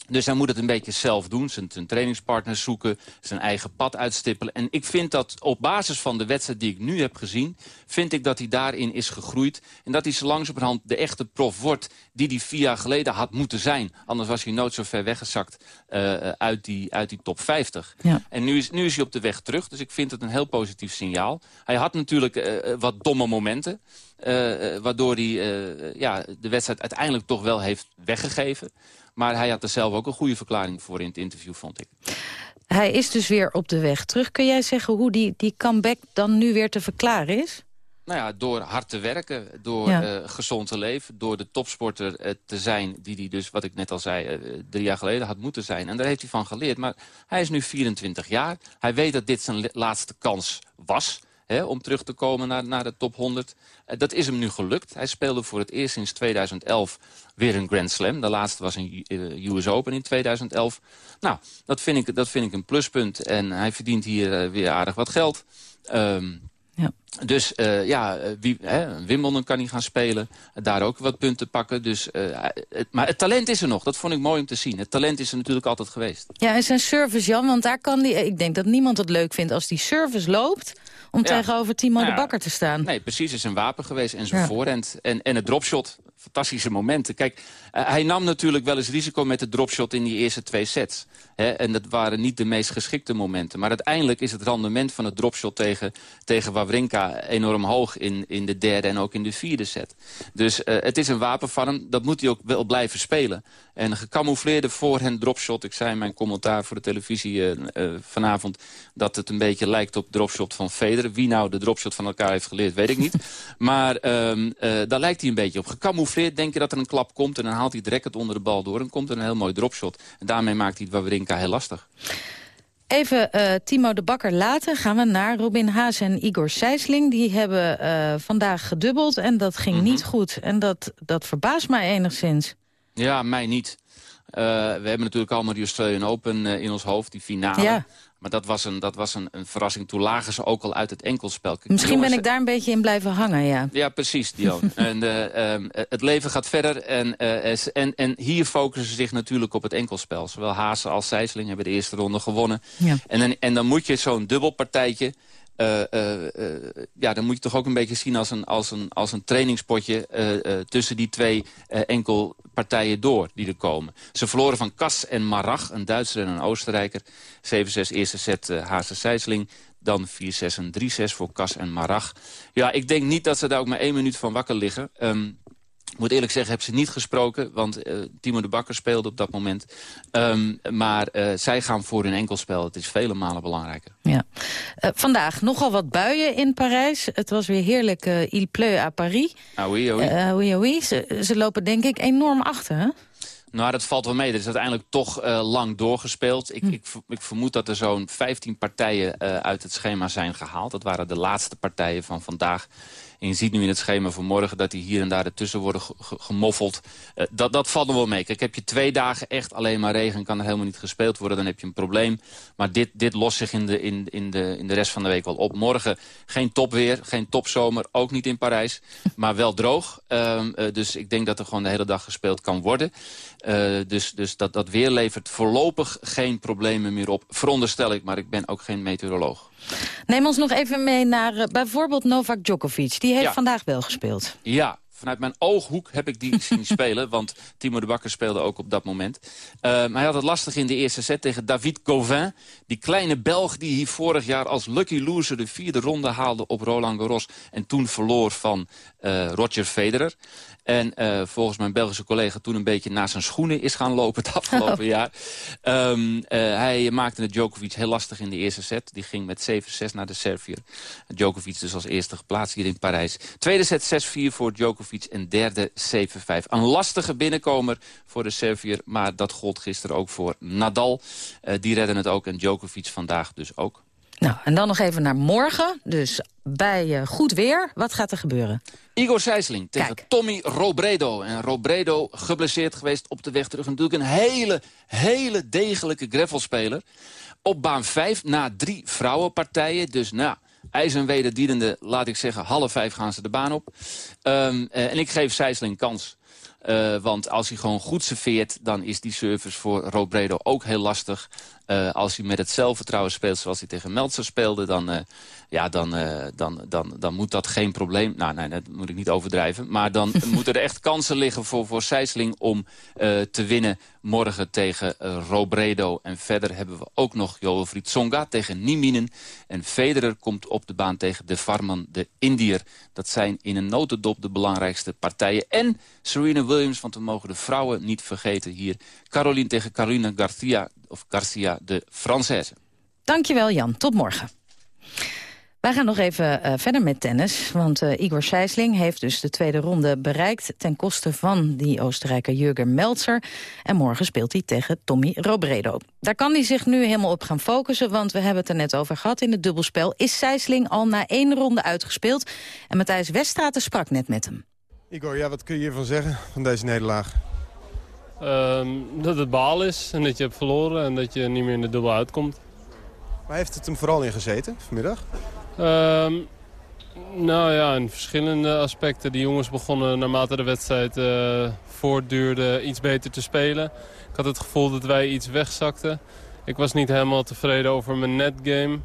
Dus hij moet het een beetje zelf doen, zijn, zijn trainingspartners zoeken, zijn eigen pad uitstippelen. En ik vind dat op basis van de wedstrijd die ik nu heb gezien, vind ik dat hij daarin is gegroeid. En dat hij zo langzamerhand de echte prof wordt die hij vier jaar geleden had moeten zijn. Anders was hij nooit zo ver weggezakt uh, uit, die, uit die top 50. Ja. En nu is, nu is hij op de weg terug, dus ik vind het een heel positief signaal. Hij had natuurlijk uh, wat domme momenten. Uh, waardoor hij ja, de wedstrijd uiteindelijk toch wel heeft weggegeven. Maar hij had er zelf ook een goede verklaring voor in het interview, vond ik. Hij is dus weer op de weg terug. Kun jij zeggen hoe die, die comeback dan nu weer te verklaren is? Nou ja, door hard te werken, door ja. uh, gezond te leven... door de topsporter uh, te zijn die hij dus, wat ik net al zei... Uh, drie jaar geleden had moeten zijn. En daar heeft hij van geleerd. Maar hij is nu 24 jaar. Hij weet dat dit zijn laatste kans was... Hè, om terug te komen naar, naar de top 100. Uh, dat is hem nu gelukt. Hij speelde voor het eerst sinds 2011 weer een Grand Slam. De laatste was een US Open in 2011. Nou, dat vind ik, dat vind ik een pluspunt. En hij verdient hier uh, weer aardig wat geld. Um, ja. Dus uh, ja, wie, hè, Wimbledon kan hij gaan spelen. Daar ook wat punten pakken. Dus, uh, het, maar het talent is er nog. Dat vond ik mooi om te zien. Het talent is er natuurlijk altijd geweest. Ja, en zijn service, Jan. Want daar kan die, ik denk dat niemand het leuk vindt als die service loopt om ja. tegenover Timo nou de Bakker te staan. Nee, precies. Het is een wapen geweest. En zijn ja. voorhand. En, en het dropshot. Fantastische momenten. Kijk, uh, hij nam natuurlijk wel eens risico met de dropshot in die eerste twee sets. Hè? En dat waren niet de meest geschikte momenten. Maar uiteindelijk is het rendement van het dropshot tegen, tegen Wawrinka enorm hoog in, in de derde en ook in de vierde set. Dus uh, het is een wapen van hem. Dat moet hij ook wel blijven spelen. En een gecamoufleerde voorhand dropshot. Ik zei in mijn commentaar voor de televisie uh, vanavond... dat het een beetje lijkt op dropshot van Federer. Wie nou de dropshot van elkaar heeft geleerd, weet ik niet. maar um, daar lijkt hij een beetje op. Gecamoufleerd denk je dat er een klap komt... en dan haalt hij het racket onder de bal door... en komt er een heel mooi dropshot. En daarmee maakt hij het Wawrinka heel lastig. Even uh, Timo de Bakker laten gaan we naar Robin Haas en Igor Sijsling. Die hebben uh, vandaag gedubbeld en dat ging mm -hmm. niet goed. En dat, dat verbaast mij enigszins. Ja, mij niet. Uh, we hebben natuurlijk allemaal die Australian Open in ons hoofd, die finale. Ja. Maar dat was, een, dat was een, een verrassing. Toen lagen ze ook al uit het enkelspel. Misschien ben ik daar een beetje in blijven hangen, ja. Ja, precies, Dion. en, uh, um, het leven gaat verder. En, uh, en, en hier focussen ze zich natuurlijk op het enkelspel. Zowel Haase als Sijsling hebben de eerste ronde gewonnen. Ja. En, dan, en dan moet je zo'n dubbelpartijtje... Uh, uh, uh, ja, dan moet je toch ook een beetje zien als een, als een, als een trainingspotje tussen die twee enkelpartijen door die er komen. Ze verloren van Kas en Marach, een Duitser en een Oostenrijker. 7-6 eerste set uh, Haase Sijsling. Dan 4-6 en 3-6 voor Kas en Marach. Ja, ik denk niet dat ze daar ook maar één minuut van wakker liggen. Um, ik moet eerlijk zeggen, heb ze niet gesproken. Want uh, Timo de Bakker speelde op dat moment. Um, maar uh, zij gaan voor hun enkelspel. Het is vele malen belangrijker. Ja. Uh, vandaag nogal wat buien in Parijs. Het was weer heerlijk Il pleut à Paris. Ah oui, ah oui. oui, oui. Ze, ze, lopen denk ik enorm achter, hè? Nou, dat valt wel mee. Er is uiteindelijk toch uh, lang doorgespeeld. Ik, hm. ik, ik, vermoed dat er zo'n 15 partijen uh, uit het schema zijn gehaald. Dat waren de laatste partijen van vandaag. En je ziet nu in het schema van morgen dat die hier en daar ertussen worden gemoffeld. Uh, dat, dat valt er wel mee. Kijk, heb je twee dagen echt alleen maar regen... kan er helemaal niet gespeeld worden, dan heb je een probleem. Maar dit, dit lost zich in de, in, in, de, in de rest van de week wel op. Morgen geen topweer, geen topzomer, ook niet in Parijs. Maar wel droog. Uh, dus ik denk dat er gewoon de hele dag gespeeld kan worden. Uh, dus dus dat, dat weer levert voorlopig geen problemen meer op. Veronderstel ik, maar ik ben ook geen meteoroloog. Neem ons nog even mee naar uh, bijvoorbeeld Novak Djokovic. Die heeft ja. vandaag wel gespeeld. Ja, vanuit mijn ooghoek heb ik die zien spelen. Want Timo de Bakker speelde ook op dat moment. maar hij had het lastig in de eerste set tegen David Gauvin. Die kleine Belg die hier vorig jaar als lucky loser de vierde ronde haalde op Roland Garros. En toen verloor van Roger Federer. En uh, volgens mijn Belgische collega toen een beetje naar zijn schoenen is gaan lopen het afgelopen jaar. Um, uh, hij maakte het Djokovic heel lastig in de eerste set. Die ging met 7-6 naar de Servier. Djokovic dus als eerste geplaatst hier in Parijs. Tweede set 6-4 voor Djokovic en derde 7-5. Een lastige binnenkomer voor de Servier, maar dat gold gisteren ook voor Nadal. Uh, die redden het ook en Djokovic vandaag dus ook. Nou, en dan nog even naar morgen. Dus bij uh, goed weer, wat gaat er gebeuren? Igor Sijsling tegen Kijk. Tommy Robredo. En Robredo geblesseerd geweest op de weg terug. Natuurlijk een hele, hele degelijke gravelspeler. Op baan 5 na drie vrouwenpartijen. Dus nou, ijs en wederdienende, laat ik zeggen, half vijf gaan ze de baan op. Um, uh, en ik geef Sijsling kans. Uh, want als hij gewoon goed serveert, dan is die service voor Robredo ook heel lastig. Uh, als hij met het zelfvertrouwen speelt zoals hij tegen Meltzer speelde... dan, uh, ja, dan, uh, dan, dan, dan moet dat geen probleem... Nou, nee, dat moet ik niet overdrijven. Maar dan moeten er echt kansen liggen voor, voor Sijsling om te winnen morgen tegen Robredo. En verder hebben we ook nog Fried Tsonga tegen Nieminen. En Federer komt op de baan tegen De Farman, de Indiër. Dat zijn in een notendop de belangrijkste partijen. En Serena Williams, want we mogen de vrouwen niet vergeten hier. Caroline tegen Carolina Garcia of Garcia de Française. Dankjewel Jan, tot morgen. Wij gaan nog even uh, verder met tennis. Want uh, Igor Sijsling heeft dus de tweede ronde bereikt... ten koste van die Oostenrijker Jurgen Meltzer. En morgen speelt hij tegen Tommy Robredo. Daar kan hij zich nu helemaal op gaan focussen... want we hebben het er net over gehad in het dubbelspel. Is Sijsling al na één ronde uitgespeeld? En Matthijs Weststraten sprak net met hem. Igor, ja, wat kun je hiervan zeggen, van deze nederlaag? Um, dat het baal is en dat je hebt verloren en dat je niet meer in de dubbel uitkomt. Waar heeft het hem vooral in gezeten vanmiddag? Um, nou ja, in verschillende aspecten. De jongens begonnen naarmate de wedstrijd uh, voortduurde iets beter te spelen. Ik had het gevoel dat wij iets wegzakten. Ik was niet helemaal tevreden over mijn netgame.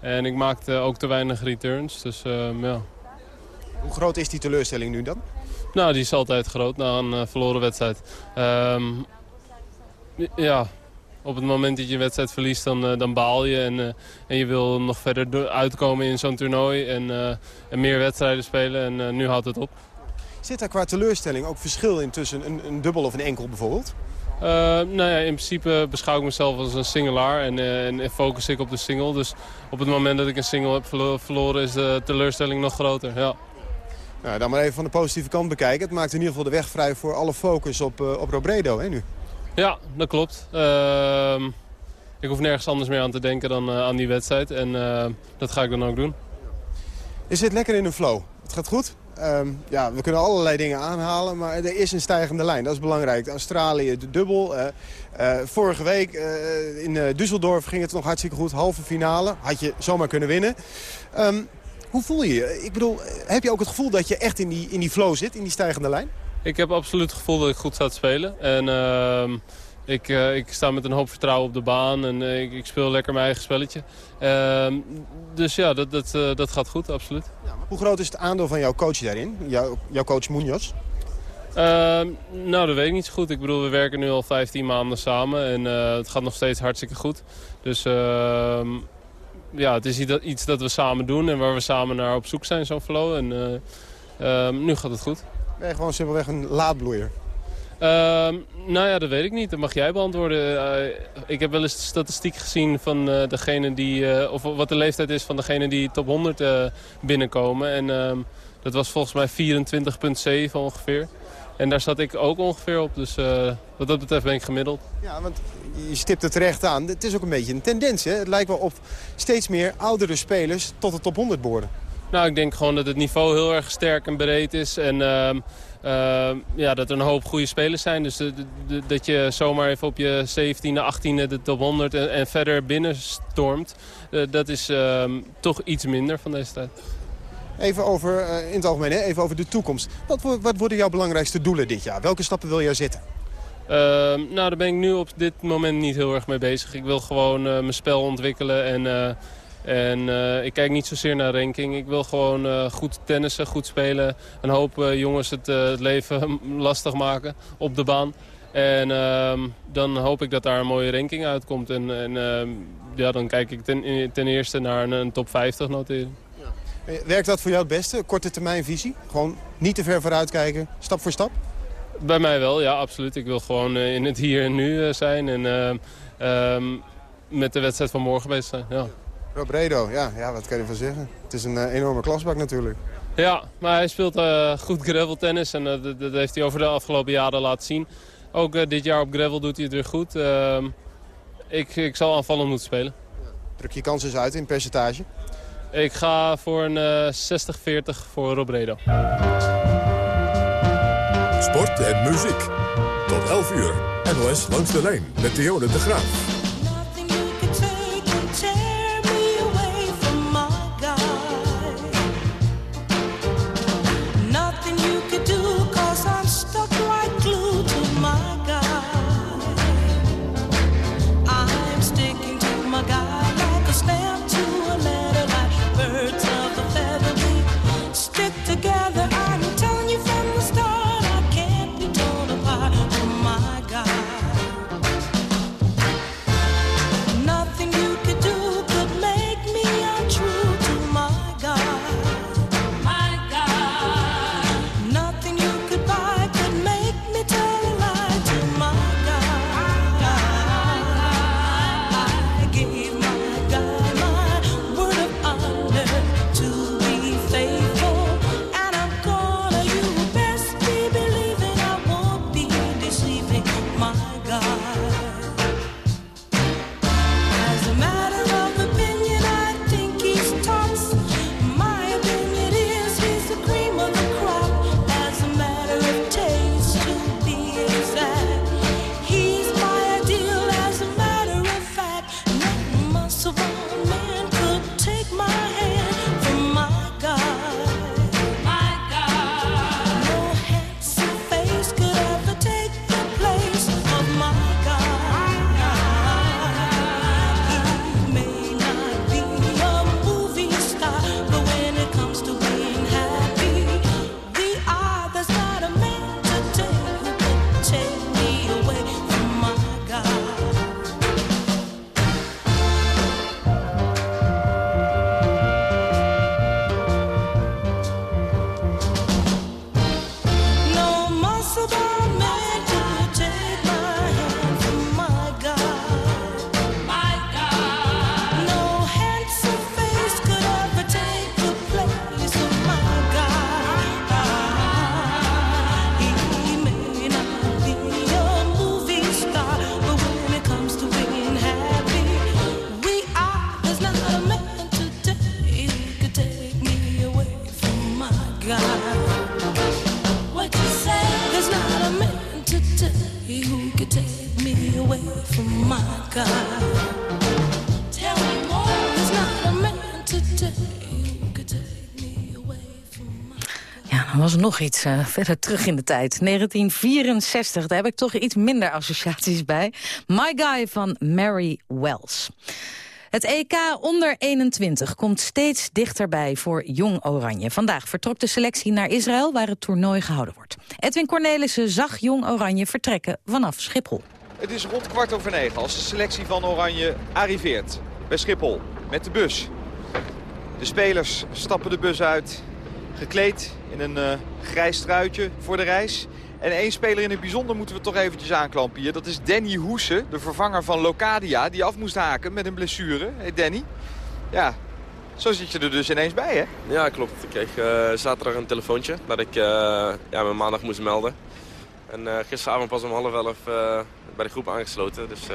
En ik maakte ook te weinig returns. Dus, uh, ja. Hoe groot is die teleurstelling nu dan? Nou, die is altijd groot na een uh, verloren wedstrijd. Um, ja, op het moment dat je een wedstrijd verliest, dan, uh, dan baal je. En, uh, en je wil nog verder uitkomen in zo'n toernooi en, en, meer wedstrijden spelen. En nu houdt het op. Zit daar qua teleurstelling ook verschil in tussen een, een dubbel of een enkel bijvoorbeeld? Nou ja, in principe beschouw ik mezelf als een singelaar en, en, focus ik op de single. Dus op het moment dat ik een single heb verloren is de teleurstelling nog groter. Ja. Nou, dan maar even van de positieve kant bekijken. Het maakt in ieder geval de weg vrij voor alle focus op, uh, op Robredo hè, nu. Ja, dat klopt. Uh, ik hoef nergens anders meer aan te denken dan uh, aan die wedstrijd. En uh, dat ga ik dan ook doen. Je zit lekker in een flow. Het gaat goed. Um, ja, we kunnen allerlei dingen aanhalen, maar er is een stijgende lijn. Dat is belangrijk. Australië, de dubbel. vorige week in Düsseldorf ging het nog hartstikke goed. Halve finale. Had je zomaar kunnen winnen. Um, hoe voel je je? Ik bedoel, heb je ook het gevoel dat je echt in die, in die flow zit, in die stijgende lijn? Ik heb absoluut het gevoel dat ik goed sta te spelen. En uh, ik, uh, ik sta met een hoop vertrouwen op de baan en uh, ik, ik, speel lekker mijn eigen spelletje. Ehm, dus ja, dat, dat, eh, dat gaat goed, absoluut. Ja, hoe groot is het aandeel van jouw coach daarin, jouw, jouw coach Munoz? Ehm, nou, dat weet ik niet zo goed. Ik bedoel, we werken nu al 15 maanden samen en het gaat nog steeds hartstikke goed. Dus ja, het is iets dat we samen doen en waar we samen naar op zoek zijn, zo'n flow. En uh, nu gaat het goed. Ben je gewoon simpelweg een laadbloeier? Uh, nou ja, dat weet ik niet. Dat mag jij beantwoorden. Uh, ik heb wel eens de statistiek gezien van uh, degene die... of wat de leeftijd is van degene die top 100 binnenkomen. En ehm, dat was volgens mij 24,7 ongeveer. En daar zat ik ook ongeveer op. Dus wat dat betreft ben ik gemiddeld. Ja, want je stipt het terecht aan. Het is ook een beetje een tendens. Hè? Het lijkt wel op steeds meer oudere spelers tot de top 100 borden. Nou, ik denk gewoon dat het niveau heel erg sterk en breed is. En uh, uh, ja, dat er een hoop goede spelers zijn. Dus de, de, dat je zomaar even op je 17e, 18e de top 100 en, en verder binnenstormt. Uh, dat is ehm, toch iets minder van deze tijd. Even over, eh, in het algemeen, hè? even over de toekomst. Wat, wat worden jouw belangrijkste doelen dit jaar? Welke stappen wil jij zetten? Ehm, nou, daar ben ik nu op dit moment niet heel erg mee bezig. Ik wil gewoon eh, mijn spel ontwikkelen en En eh, ik kijk niet zozeer naar ranking. Ik wil gewoon goed tennissen, goed spelen. En hoop jongens het, het, leven lastig maken op de baan. En ehm, dan hoop ik dat daar een mooie ranking uitkomt. En, en ehm, ja, dan kijk ik ten, ten eerste naar een, top 50 notering. Werkt dat voor jou het beste? Korte termijn visie? Gewoon niet te ver vooruit kijken, stap voor stap? Bij mij wel, ja, absoluut. Ik wil gewoon in het hier en nu zijn. En ehm, met de wedstrijd van morgen bezig zijn, ja. Robredo, ja, ja, wat kan je ervan zeggen? Het is een enorme klasbak natuurlijk. Ja, maar hij speelt uh, goed graveltennis en uh, dat, dat, heeft hij over de afgelopen jaren laten zien. Ook dit jaar op gravel doet hij het weer goed. Ehm, ik, ik zal aanvallend moeten spelen. Druk je kans eens uit in percentage? Ik ga voor een 60-40 voor Robredo. Sport en muziek. Tot 11 uur. NOS langs de lijn met Dionne de Graaf. Nog iets uh, verder terug in de tijd. 1964, daar heb ik toch iets minder associaties bij. My Guy van Mary Wells. Het EK onder 21 komt steeds dichterbij voor Jong Oranje. Vandaag vertrok de selectie naar Israël, waar het toernooi gehouden wordt. Edwin Cornelissen zag Jong Oranje vertrekken vanaf Schiphol. Het is rond kwart over negen als de selectie van Oranje arriveert bij Schiphol met de bus. De spelers stappen de bus uit, gekleed in een uh, grijs truitje voor de reis. En één speler in het bijzonder moeten we toch eventjes aanklampen hier. Dat is Danny Hoesen, de vervanger van Locadia, die af moest haken met een blessure. Hey Danny, ja, zo zit je er dus ineens bij, hè? Ja, klopt. Ik kreeg uh, zaterdag een telefoontje dat ik uh, ja, me maandag moest melden. En uh, gisteravond pas om half elf bij de groep aangesloten. Dus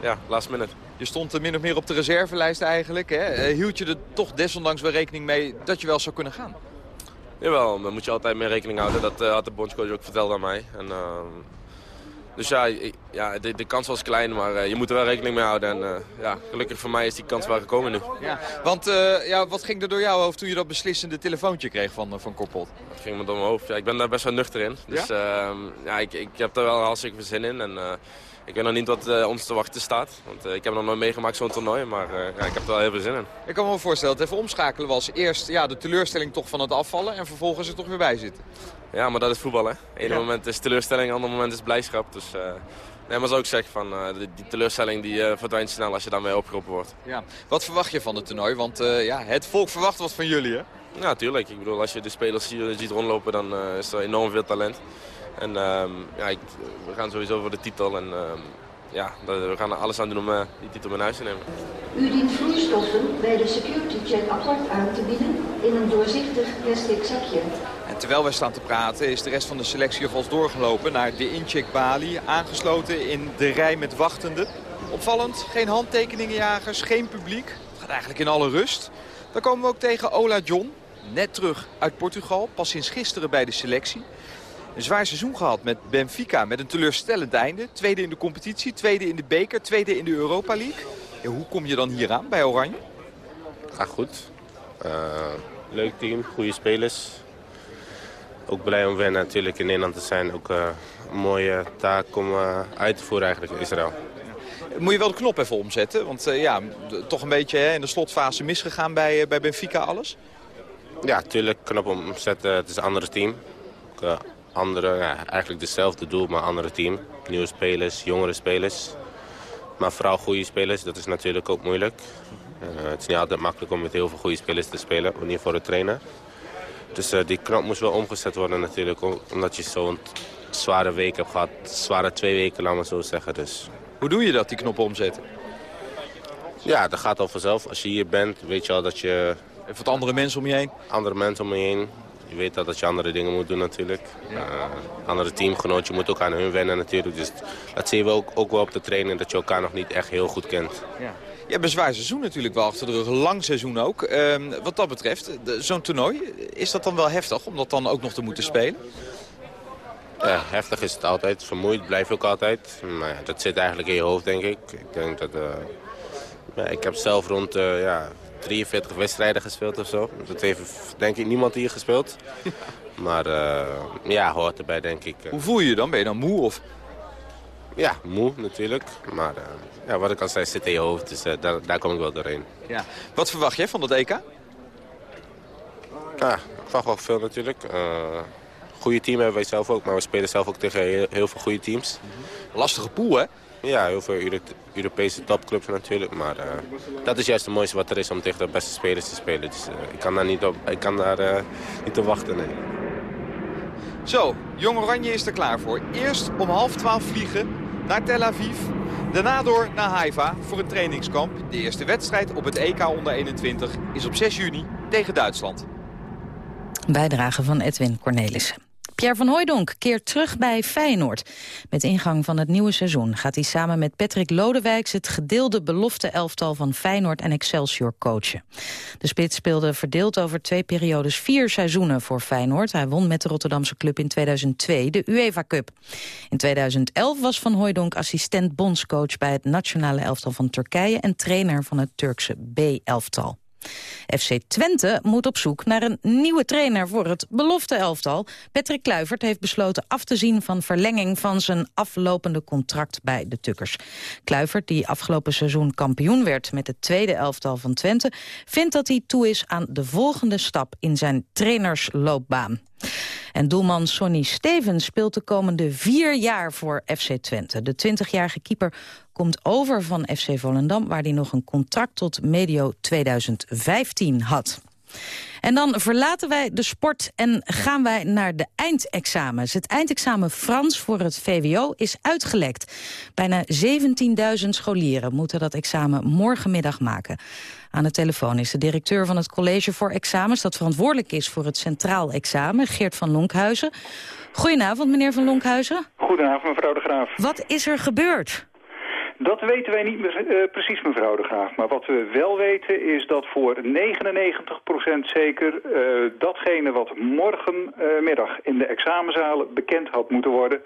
ja, last minute. Je stond min of meer op de reservelijst eigenlijk. Hè? hield je er toch desondanks wel rekening mee dat je wel zou kunnen gaan? Jawel, daar moet je altijd mee rekening houden. Dat uh, had de bondscoach ook verteld aan mij. En, uh, dus ja, ja, de, de kans was klein, maar je moet er wel rekening mee houden. En ja, gelukkig voor mij is die kans wel gekomen nu. Ja, want ja, wat ging er door jouw hoofd toen je dat beslissende telefoontje kreeg van, van Koppel? Dat ging me door mijn hoofd. Ja, ik ben daar best wel nuchter in. Dus ja, ehm, ja ik, ik heb er wel hartstikke veel zin in. En, ik weet nog niet wat uh, ons te wachten staat. Want uh, ik heb nog nooit meegemaakt zo'n toernooi, maar uh, ja, ik heb er wel heel veel zin in. Ik kan me wel voorstellen dat even omschakelen was. Eerst ja, de teleurstelling toch van het afvallen en vervolgens er toch weer bij zitten. Ja, maar dat is voetbal hè. Eén ja. moment is teleurstelling, ander moment is blijdschap. Dus nee, maar zou ik zeggen, van, die, die, teleurstelling die, verdwijnt snel als je daarmee opgeroepen wordt. Ja. Wat verwacht je van het toernooi? Want ja, het volk verwacht wat van jullie hè? Ja, tuurlijk. Ik bedoel, als je de spelers ziet, ziet rondlopen, dan is er enorm veel talent. En um, ja, ik, we gaan sowieso voor de titel. En um, ja, we gaan er alles aan doen om uh, die titel in huis te nemen. U dient vloeistoffen bij de security check apart aan te bieden in een doorzichtig plastic zakje. En terwijl wij staan te praten is de rest van de selectie alvast doorgelopen naar de incheck balie. Aangesloten in de rij met wachtenden. Opvallend, geen handtekeningenjagers, geen publiek. Het gaat eigenlijk in alle rust. Dan komen we ook tegen Ola John, net terug uit Portugal. Pas sinds gisteren bij de selectie. Een zwaar seizoen gehad met Benfica. Met een teleurstellend einde. Tweede in de competitie, tweede in de beker, tweede in de Europa League. Ja, hoe kom je dan hier aan bij Oranje? Gaat goed. Uh, leuk team, goede spelers. Ook blij om weer natuurlijk in Nederland te zijn. Ook uh, een mooie taak om uh, uit te voeren eigenlijk in Israël. Moet je wel de knop even omzetten? Want ja, toch een beetje hè, in de slotfase misgegaan bij, bij Benfica alles? Ja, natuurlijk knop omzetten. Het is een ander team. Ook, andere, ja, eigenlijk dezelfde doel, maar andere team. Nieuwe spelers, jongere spelers. Maar vooral goede spelers, dat is natuurlijk ook moeilijk. Uh, het is niet altijd makkelijk om met heel veel goede spelers te spelen, ook niet voor de trainer. Dus uh, die knop moest wel omgezet worden natuurlijk, omdat je zo'n zware week hebt gehad. Zware twee weken, laat maar zo zeggen. Dus. Hoe doe je dat, die knop omzetten? Ja, dat gaat al vanzelf. Als je hier bent, weet je al dat je... Even wat andere mensen om je heen? Andere mensen om je heen. Je weet dat, dat je andere dingen moet doen natuurlijk. Uh, andere teamgenoot, je moet ook aan hun wennen natuurlijk. Dus dat zien we ook, ook wel op de training, dat je elkaar nog niet echt heel goed kent. Ja. Je hebt een zwaar seizoen natuurlijk wel achter de rug. Een lang seizoen ook. Uh, wat dat betreft, zo'n toernooi, is dat dan wel heftig om dat dan ook nog te moeten spelen? Ja, heftig is het altijd. Vermoeid blijf ook altijd. Maar ja, dat zit eigenlijk in je hoofd, denk ik. Ik denk dat... Uh, ja, ik heb zelf rond ja, 43 wedstrijden gespeeld of zo. Dat heeft denk ik niemand hier gespeeld. Maar uh, ja, hoort erbij denk ik. Hoe voel je je dan? Ben je dan moe? Of? Ja, moe natuurlijk. Maar uh, ja, wat ik al zei, zit in je hoofd. Dus uh, daar, daar kom ik wel doorheen. Ja. Wat verwacht jij van dat EK? Ja, ik verwacht wel veel natuurlijk. goede team hebben wij zelf ook. Maar we spelen zelf ook tegen heel, heel veel goede teams. Lastige pool, hè? Ja, heel veel Europese topclubs natuurlijk. Maar uh, dat is juist het mooiste wat er is om tegen de beste spelers te spelen. Dus uh, ik kan daar niet op, ik kan daar, uh, niet op wachten. Nee. Zo, Jong Oranje is er klaar voor. Eerst om half twaalf vliegen naar Tel Aviv. Daarna door naar Haifa voor een trainingskamp. De eerste wedstrijd op het EK onder 21 is op 6 juni tegen Duitsland. Bijdrage van Edwin Cornelissen. Pierre van Hooijdonk keert terug bij Feyenoord. Met ingang van het nieuwe seizoen gaat hij samen met Patrick Lodewijks... het gedeelde belofte elftal van Feyenoord en Excelsior coachen. De spits speelde verdeeld over twee periodes vier seizoenen voor Feyenoord. Hij won met de Rotterdamse club in 2002 de UEFA Cup. In 2011 was Van Hooijdonk assistent bondscoach... bij het nationale elftal van Turkije... en trainer van het Turkse B-elftal. FC Twente moet op zoek naar een nieuwe trainer voor het belofte elftal. Patrick Kluivert heeft besloten af te zien van verlenging van zijn aflopende contract bij de Tukkers. Kluivert, die afgelopen seizoen kampioen werd met het tweede elftal van Twente, vindt dat hij toe is aan de volgende stap in zijn trainersloopbaan. En doelman Sonny Stevens speelt de komende vier jaar voor FC Twente. De 20-jarige keeper komt over van FC Volendam... waar hij nog een contract tot medio 2015 had. En dan verlaten wij de sport en gaan wij naar de eindexamens. Het eindexamen Frans voor het VWO is uitgelekt. Bijna 17.000 scholieren moeten dat examen morgenmiddag maken. Aan de telefoon is de directeur van het College voor Examens... dat verantwoordelijk is voor het centraal examen, Geert van Lonkhuizen. Goedenavond, meneer van Lonkhuizen. Goedenavond, mevrouw de Graaf. Wat is er gebeurd? Dat weten wij niet uh, precies, mevrouw de Graaf. Maar wat we wel weten is dat voor 99% zeker uh, datgene wat morgenmiddag in de examenzalen bekend had moeten worden...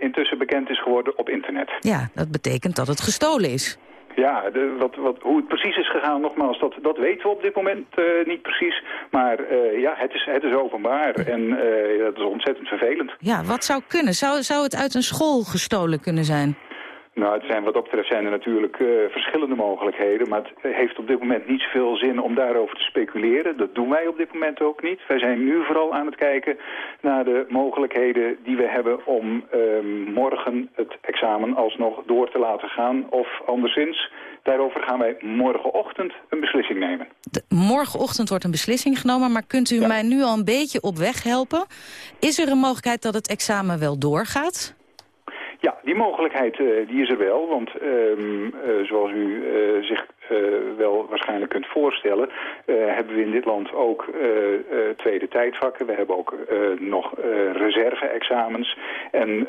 Intussen bekend is geworden op internet. Ja, dat betekent dat het gestolen is. Ja, de, wat, wat, hoe het precies is gegaan, nogmaals, dat, dat weten we op dit moment uh, niet precies. Maar uh, ja, het is, het is openbaar en uh, dat is ontzettend vervelend. Ja, wat zou kunnen? Zou, zou het uit een school gestolen kunnen zijn? Nou, het zijn, wat dat betreft zijn er natuurlijk uh, verschillende mogelijkheden. Maar het heeft op dit moment niet zoveel zin om daarover te speculeren. Dat doen wij op dit moment ook niet. Wij zijn nu vooral aan het kijken naar de mogelijkheden die we hebben... om uh, morgen het examen alsnog door te laten gaan. Of anderszins, daarover gaan wij morgenochtend een beslissing nemen. De, morgenochtend wordt een beslissing genomen, maar kunt u ja. mij nu al een beetje op weg helpen? Is er een mogelijkheid dat het examen wel doorgaat? Ja, die mogelijkheid uh, die is er wel, want um, uh, zoals u uh, zich wel waarschijnlijk kunt voorstellen... hebben we in dit land ook tweede tijdvakken. We hebben ook nog reserve-examens. En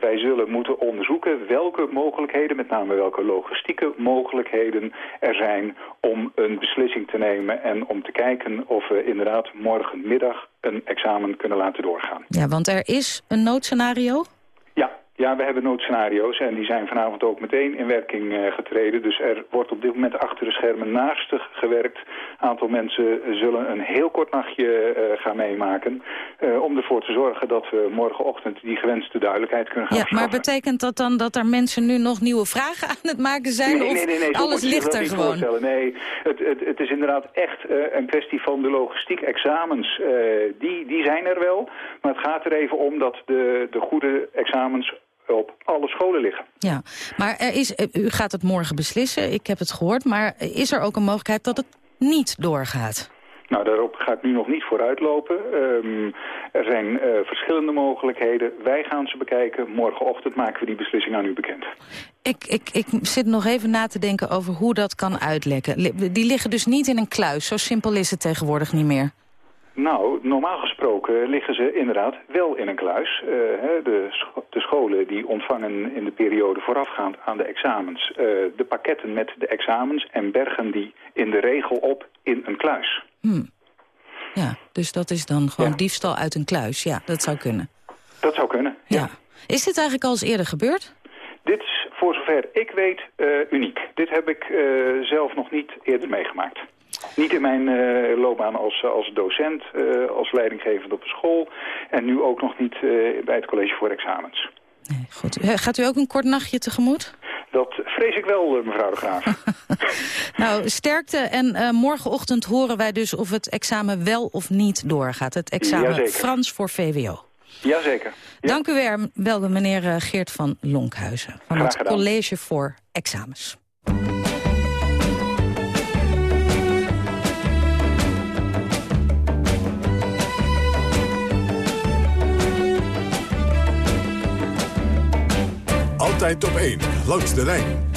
wij zullen moeten onderzoeken welke mogelijkheden, met name welke logistieke mogelijkheden er zijn... om een beslissing te nemen en om te kijken of we inderdaad morgenmiddag een examen kunnen laten doorgaan. Ja, want er is een noodscenario? Ja, we hebben noodscenario's en die zijn vanavond ook meteen in werking uh, getreden. Dus er wordt op dit moment achter de schermen naastig gewerkt. Een aantal mensen zullen een heel kort nachtje uh, gaan meemaken... Uh, om ervoor te zorgen dat we morgenochtend die gewenste duidelijkheid kunnen gaan Ja, maar betekent dat dan dat er mensen nu nog nieuwe vragen aan het maken zijn? Nee, nee, nee, nee, of alles ligt er gewoon? Voorstellen. Nee, het, het, het is inderdaad echt een kwestie van de logistiek. Examens, die, die zijn er wel. Maar het gaat er even om dat de, de goede examens op alle scholen liggen. Ja, maar er is, u gaat het morgen beslissen, ik heb het gehoord... maar is er ook een mogelijkheid dat het niet doorgaat? Nou, daarop ga ik nu nog niet vooruitlopen. Um, er zijn uh, verschillende mogelijkheden. Wij gaan ze bekijken. Morgenochtend maken we die beslissing aan u bekend. Ik, ik, ik zit nog even na te denken over hoe dat kan uitlekken. Die liggen dus niet in een kluis. Zo simpel is het tegenwoordig niet meer. Nou, normaal gesproken liggen ze inderdaad wel in een kluis. Uh, de, scho de, scholen die ontvangen in de periode voorafgaand aan de examens... Uh, de pakketten met de examens en bergen die in de regel op in een kluis. Hmm. Ja, dus dat is dan gewoon ja. diefstal uit een kluis. Ja, dat zou kunnen. Dat zou kunnen, ja. ja. Is dit eigenlijk al eens eerder gebeurd? Dit is voor zover ik weet uh, uniek. Dit heb ik zelf nog niet eerder meegemaakt. Niet in mijn uh, loopbaan als, als docent, uh, als leidinggevend op een school... en nu ook nog niet uh, bij het college voor examens. Nee, goed. Gaat u ook een kort nachtje tegemoet? Dat vrees ik wel, mevrouw de Graaf. nou, sterkte. En morgenochtend horen wij dus of het examen wel of niet doorgaat. Het examen Jazeker. Frans voor VWO. Jazeker. Ja. Dank u wel meneer Geert van Lonkhuizen... van het. College voor Examens. Altijd op 1, langs de lijn.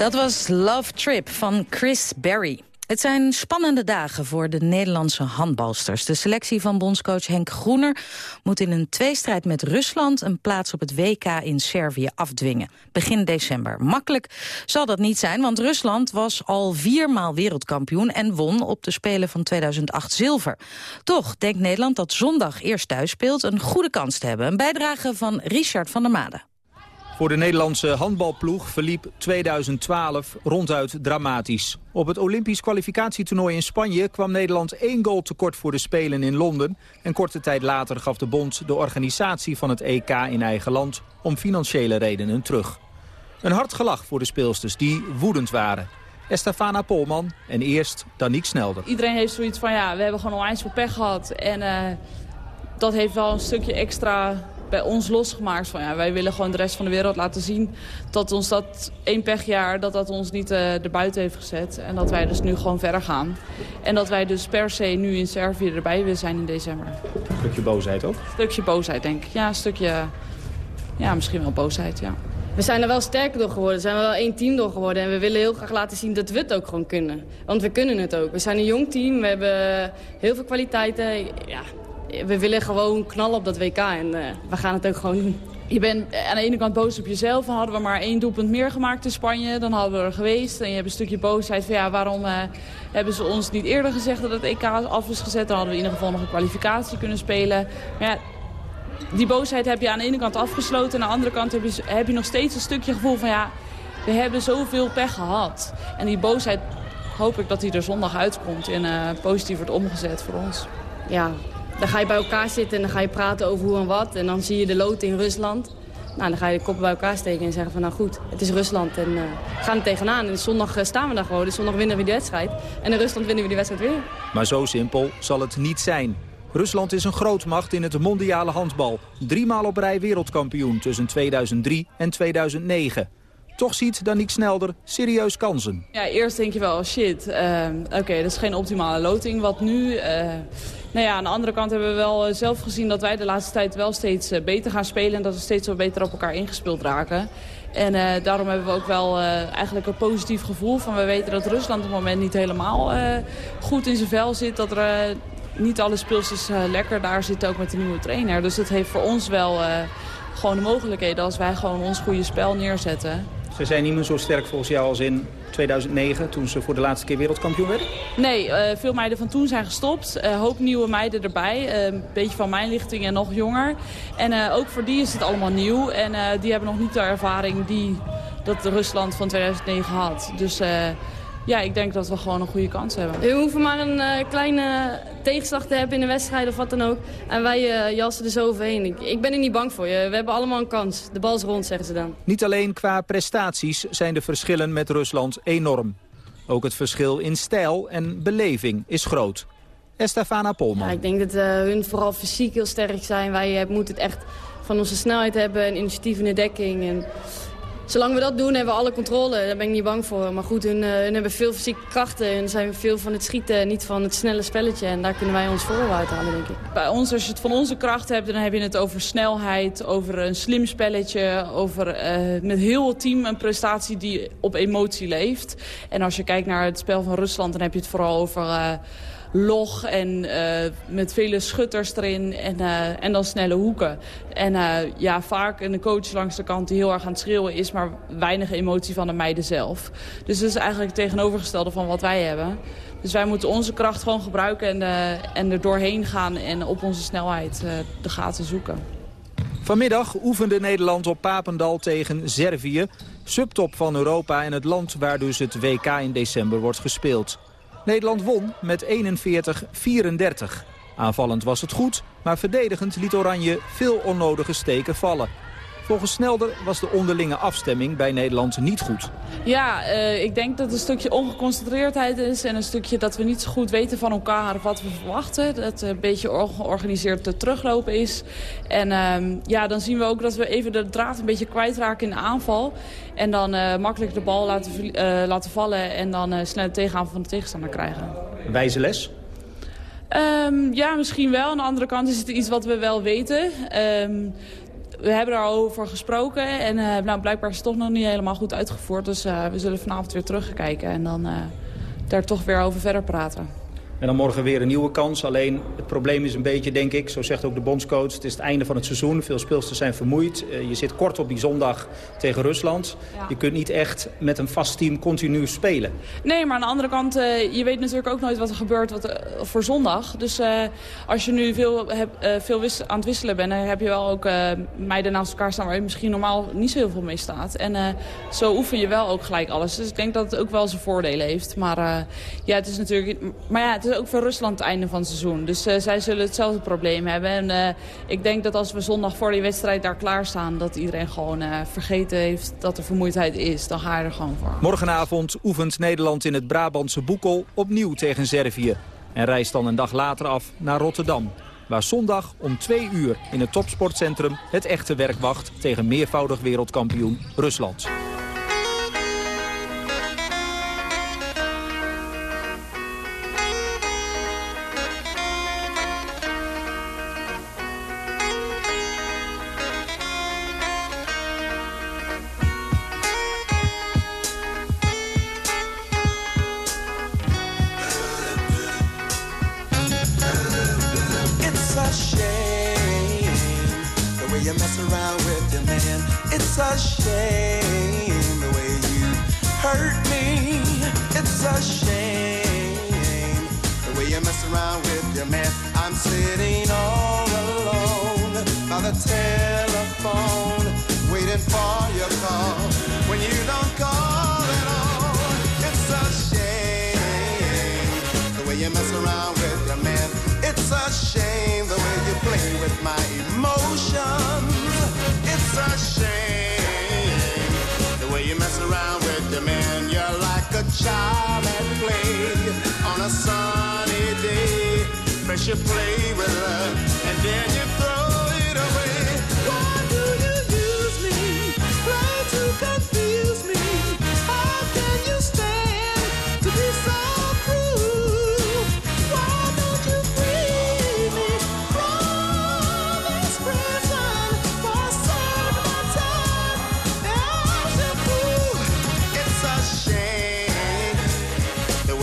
Dat was Love Trip van Chris Berry. Het zijn spannende dagen voor de Nederlandse handbalsters. De selectie van bondscoach Henk Groener moet in een tweestrijd met Rusland... een plaats op het WK in Servië afdwingen, begin december. Makkelijk zal dat niet zijn, want Rusland was al viermaal wereldkampioen... en won op de Spelen van 2008 zilver. Toch denkt Nederland dat zondag eerst thuis speelt... een goede kans te hebben. Een bijdrage van Richard van der Made. Voor de Nederlandse handbalploeg verliep 2012 ronduit dramatisch. Op het Olympisch kwalificatietoernooi in Spanje kwam Nederland één goal tekort voor de Spelen in Londen. En korte tijd later gaf de bond de organisatie van het EK in eigen land om financiële redenen terug. Een hard gelach voor de speelsters die woedend waren. Estefana Polman en eerst Danique Snelder. Iedereen heeft zoiets van ja, we hebben gewoon onwijs veel pech gehad. En uh, dat heeft wel een stukje extra bij ons losgemaakt. Van, ja, wij willen gewoon de rest van de wereld laten zien dat ons dat één pechjaar dat dat ons niet uh, erbuiten heeft gezet. En dat wij dus nu gewoon verder gaan. En dat wij dus per se nu in Servië erbij willen zijn in december. Een stukje boosheid ook? Een stukje boosheid denk ik. Ja, een stukje, ja misschien wel boosheid, ja. We zijn er wel sterker door geworden. We zijn er wel één team door geworden. En we willen heel graag laten zien dat we het ook gewoon kunnen. Want we kunnen het ook. We zijn een jong team. We hebben heel veel kwaliteiten. Ja, we willen gewoon knallen op dat WK en uh, we gaan het ook gewoon doen. Je bent aan de ene kant boos op jezelf. Dan hadden we maar één doelpunt meer gemaakt in Spanje. Dan hadden we er geweest. En je hebt een stukje boosheid van ja, waarom uh, hebben ze ons niet eerder gezegd dat het EK af is gezet. Dan hadden we in ieder geval nog een kwalificatie kunnen spelen. Maar ja, die boosheid heb je aan de ene kant afgesloten. En aan de andere kant heb je, heb je nog steeds een stukje gevoel van ja, we hebben zoveel pech gehad. En die boosheid hoop ik dat die er zondag uitkomt en uh, positief wordt omgezet voor ons. Ja, dan ga je bij elkaar zitten en dan ga je praten over hoe en wat. En dan zie je de lood in Rusland. Nou, dan ga je de koppen bij elkaar steken en zeggen van nou goed, het is Rusland en uh, gaan er tegenaan. En zondag uh, staan we daar gewoon, dus zondag winnen we die wedstrijd. En in Rusland winnen we die wedstrijd weer. Maar zo simpel zal het niet zijn. Rusland is een grootmacht in het mondiale handbal. Driemaal op rij wereldkampioen tussen 2003 en 2009. Toch ziet Danique Snelder serieus kansen. Ja, eerst denk je wel, shit, uh, oké, dat is geen optimale loting. Wat nu? Nou ja, aan de andere kant hebben we wel eh, zelf gezien dat wij de laatste tijd wel steeds eh, beter gaan spelen. En dat we steeds wel beter op elkaar ingespeeld raken. En daarom hebben we ook wel eigenlijk een positief gevoel van we weten dat Rusland op het moment niet helemaal goed in zijn vel zit. Dat er niet alle speelsters lekker daar zitten, ook met de nieuwe trainer. Dus het heeft voor ons wel gewoon de mogelijkheden als wij gewoon ons goede spel neerzetten. Ze zijn niet meer zo sterk volgens jou als in 2009, toen ze voor de laatste keer wereldkampioen werden? Nee, uh, veel meiden van toen zijn gestopt. Een uh, hoop nieuwe meiden erbij. Uh, een beetje van mijn lichting en nog jonger. En ook voor die is het allemaal nieuw. En die hebben nog niet de ervaring die dat Rusland van 2009 had. Dus ja, ik denk dat we gewoon een goede kans hebben. We hoeven maar een uh, kleine tegenslag te hebben in een wedstrijd of wat dan ook. En wij uh, jassen er zo overheen. Ik, ik, ben er niet bang voor. Je. We hebben allemaal een kans. De bal is rond, zeggen ze dan. Niet alleen qua prestaties zijn de verschillen met Rusland enorm. Ook het verschil in stijl en beleving is groot. Estefana Polman. Ja, ik denk dat uh, hun vooral fysiek heel sterk zijn. Wij moeten het echt van onze snelheid hebben en initiatief in de dekking. En zolang we dat doen, hebben we alle controle. Daar ben ik niet bang voor. Maar goed, hun, uh, hun hebben veel fysieke krachten. En zijn veel van het schieten, niet van het snelle spelletje. En daar kunnen wij ons voordeel uithalen, denk ik. Bij ons, als je het van onze kracht hebt, dan heb je het over snelheid, over een slim spelletje, over uh, met heel het team een prestatie die op emotie leeft. En als je kijkt naar het spel van Rusland, dan heb je het vooral over... Uh, log en uh, met vele schutters erin en, uh, en dan snelle hoeken. En uh, ja, vaak een coach langs de kant die heel erg aan het schreeuwen is... maar weinig emotie van de meiden zelf. Dus dat is eigenlijk het tegenovergestelde van wat wij hebben. Dus wij moeten onze kracht gewoon gebruiken en, en er doorheen gaan... en op onze snelheid de gaten zoeken. Vanmiddag oefende Nederland op Papendal tegen Servië. Subtop van Europa en het land waar dus het WK in december wordt gespeeld. Nederland won met 41-34. Aanvallend was het goed, maar verdedigend liet Oranje veel onnodige steken vallen. Volgens Snelder was de onderlinge afstemming bij Nederland niet goed. Ja, uh, ik denk dat het een stukje ongeconcentreerdheid is... en een stukje dat we niet zo goed weten van elkaar wat we verwachten. Dat het een beetje ongeorganiseerd teruglopen is. En uh, ja, dan zien we ook dat we even de draad een beetje kwijtraken in de aanval. En dan uh, makkelijk de bal laten, uh, laten vallen en dan snel het tegenaan van de tegenstander krijgen. Wijze les? Um, ja, misschien wel. Aan de andere kant is het iets wat we wel weten. Um, we hebben daarover gesproken en nou, blijkbaar is het toch nog niet helemaal goed uitgevoerd. Dus we zullen vanavond weer terugkijken en dan daar toch weer over verder praten. En dan morgen weer een nieuwe kans. Alleen het probleem is een beetje, denk ik, zo zegt ook de bondscoach... het is het einde van het seizoen. Veel speelsters zijn vermoeid. Eh, je zit kort op die zondag tegen Rusland. Je kunt niet echt met een vast team continu spelen. Nee, maar aan de andere kant, uh, je weet natuurlijk ook nooit wat er gebeurt wat, uh, voor zondag. Dus als je nu veel, heb, veel aan het wisselen bent... dan heb je wel ook meiden naast elkaar staan... waar je misschien normaal niet zo heel veel mee staat. En zo oefen je wel ook gelijk alles. Dus ik denk dat het ook wel zijn voordelen heeft. Maar ja, het is natuurlijk... Maar ja, het is ook voor Rusland het einde van het seizoen. Dus uh, zij zullen hetzelfde probleem hebben. En uh, ik denk dat als we zondag voor die wedstrijd daar klaarstaan... dat iedereen gewoon uh, vergeten heeft dat er vermoeidheid is. Dan ga je er gewoon voor. Morgenavond oefent Nederland in het Brabantse Boekel opnieuw tegen Servië. En reist dan een dag later af naar Rotterdam. Waar zondag om twee uur in het topsportcentrum het echte werk wacht... tegen meervoudig wereldkampioen Rusland.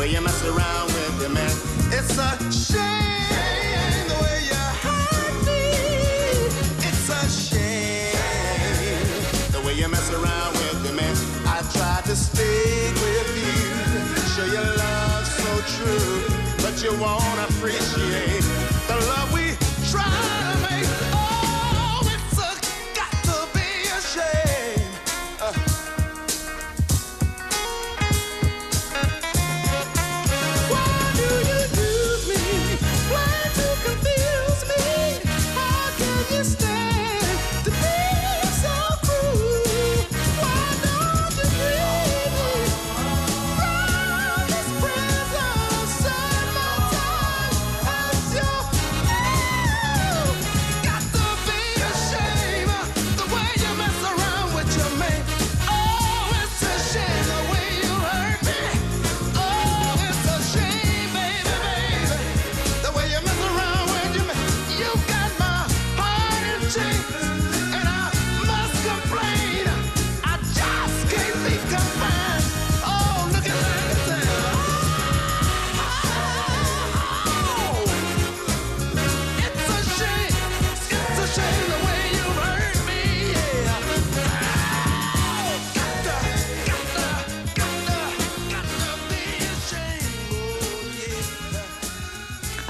way you mess around with your man. It's a shame the way you hurt me. It's a shame the way you mess around with your man. I tried to stick with you, show your love so true, but you won't appreciate the love we tried.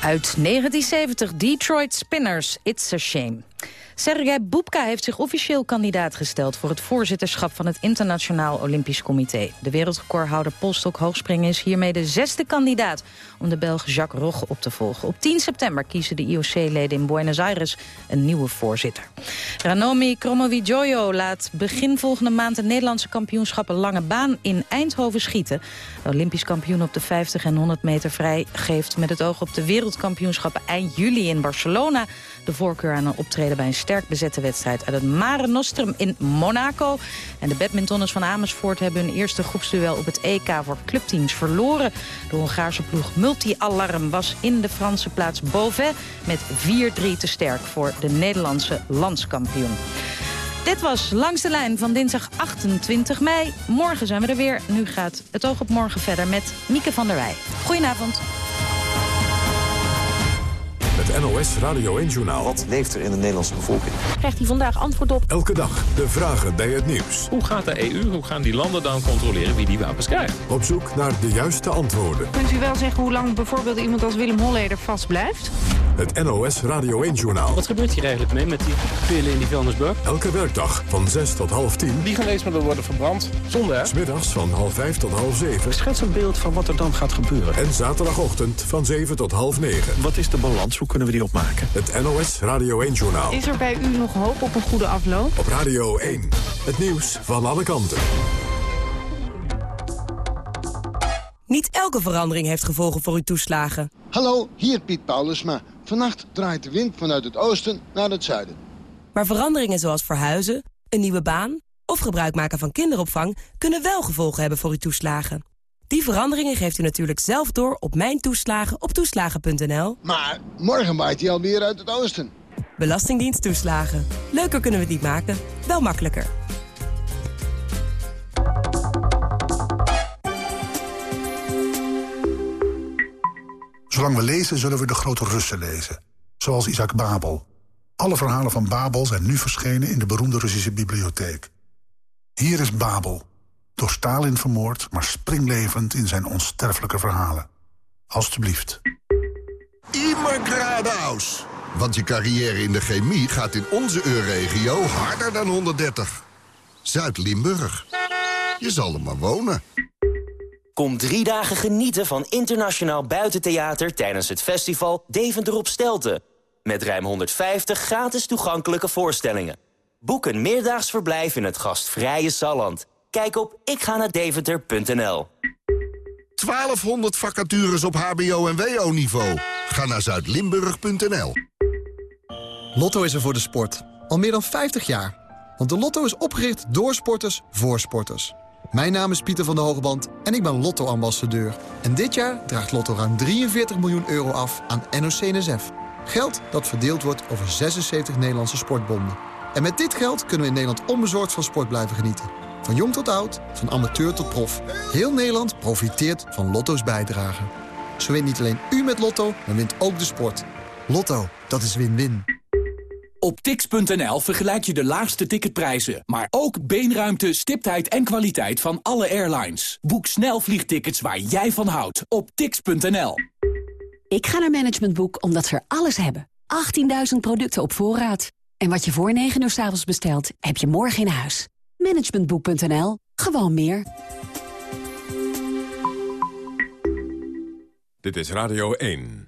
Uit 1970, Detroit Spinners, It's a Shame. Sergej Bubka heeft zich officieel kandidaat gesteld... voor het voorzitterschap van het Internationaal Olympisch Comité. De wereldrecordhouder polstok hoogspringen is hiermee de zesde kandidaat... om de Belg Jacques Rogge op te volgen. Op 10 september kiezen de IOC-leden in Buenos Aires een nieuwe voorzitter. Ranomi Kromowidjojo laat begin volgende maand... de Nederlandse kampioenschappen lange baan in Eindhoven schieten. De Olympisch kampioen op de 50 en 100 meter vrij... geeft met het oog op de wereldkampioenschappen eind juli in Barcelona... de voorkeur aan een optreden bij een sterk bezette wedstrijd... uit het Mare Nostrum in Monaco. En de badmintonners van Amersfoort hebben hun eerste groepsduel... op het EK voor clubteams verloren. De Hongaarse ploeg Multi-Alarm was in de Franse plaats Beauvais... met 4-3 te sterk voor de Nederlandse landskampioen. Dit was Langs de Lijn van dinsdag 28 mei. Morgen zijn we er weer. Nu gaat het oog op morgen verder met Mieke van der Wij. Goedenavond. NOS Radio 1-journaal. Wat leeft er in de Nederlandse bevolking? Krijgt hij vandaag antwoord op. Elke dag de vragen bij het nieuws. Hoe gaat de EU, hoe gaan die landen dan controleren wie die wapens krijgt? Op zoek naar de juiste antwoorden. Kunt u wel zeggen hoe lang bijvoorbeeld iemand als Willem Holleder vastblijft? Het NOS Radio 1-journaal. Wat gebeurt hier eigenlijk mee met die pillen in die vuilnisbak? Elke werkdag van 6 tot half 10. Die geneesmiddelen worden verbrand. Zonde, hè? Smiddags van half 5 tot half 7. Schets een beeld van wat er dan gaat gebeuren. En zaterdagochtend van 7 tot half 9. Wat is de balans? Hoe kunnen we die opmaken? Het NOS Radio 1-journaal. Is er bij u nog hoop op een goede afloop? Op Radio 1. Het nieuws van alle kanten. Niet elke verandering heeft gevolgen voor uw toeslagen. Hallo, hier Piet Paulusma. Vannacht draait de wind vanuit het oosten naar het zuiden. Maar veranderingen zoals verhuizen, een nieuwe baan... of gebruik maken van kinderopvang... kunnen wel gevolgen hebben voor uw toeslagen. Die veranderingen geeft u natuurlijk zelf door op Mijn Toeslagen op toeslagen.nl. Maar morgen waait hij alweer uit het oosten. Belastingdienst toeslagen. Leuker kunnen we het niet maken, wel makkelijker. Zolang we lezen, zullen we de grote Russen lezen. Zoals Isaac Babel. Alle verhalen van Babel zijn nu verschenen in de beroemde Russische bibliotheek. Hier is Babel. Door Stalin vermoord, maar springlevend in zijn onsterfelijke verhalen. Alsjeblieft. Immer geradeaus. Want je carrière in de chemie gaat in onze EU-regio harder dan 130. Zuid-Limburg. Je zal er maar wonen. Kom drie dagen genieten van internationaal buitentheater... tijdens het festival Deventer op Stelten. Met ruim 150 gratis toegankelijke voorstellingen. Boek een meerdaags verblijf in het gastvrije Salland. Kijk op ikga-naar-deventer.nl. 1200 vacatures op hbo- en wo-niveau. Ga naar zuidlimburg.nl. Lotto is er voor de sport. Al meer dan 50 jaar. Want de Lotto is opgericht door sporters voor sporters. Mijn naam is Pieter van der Hogeband en ik ben Lotto-ambassadeur. En dit jaar draagt Lotto ruim 43 miljoen euro af aan NOC-NSF. Geld dat verdeeld wordt over 76 Nederlandse sportbonden. En met dit geld kunnen we in Nederland onbezorgd van sport blijven genieten. Van jong tot oud, van amateur tot prof. Heel Nederland profiteert van Lotto's bijdrage. Zo wint niet alleen u met Lotto, maar wint ook de sport. Lotto, dat is win-win. Op tix.nl vergelijk je de laagste ticketprijzen, maar ook beenruimte, stiptheid en kwaliteit van alle airlines. Boek snel vliegtickets waar jij van houdt op tix.nl. Ik ga naar Management Boek omdat ze er alles hebben. 18.000 producten op voorraad. En wat je voor 9 uur s avonds bestelt, heb je morgen in huis. Managementboek.nl. Gewoon meer. Dit is Radio 1.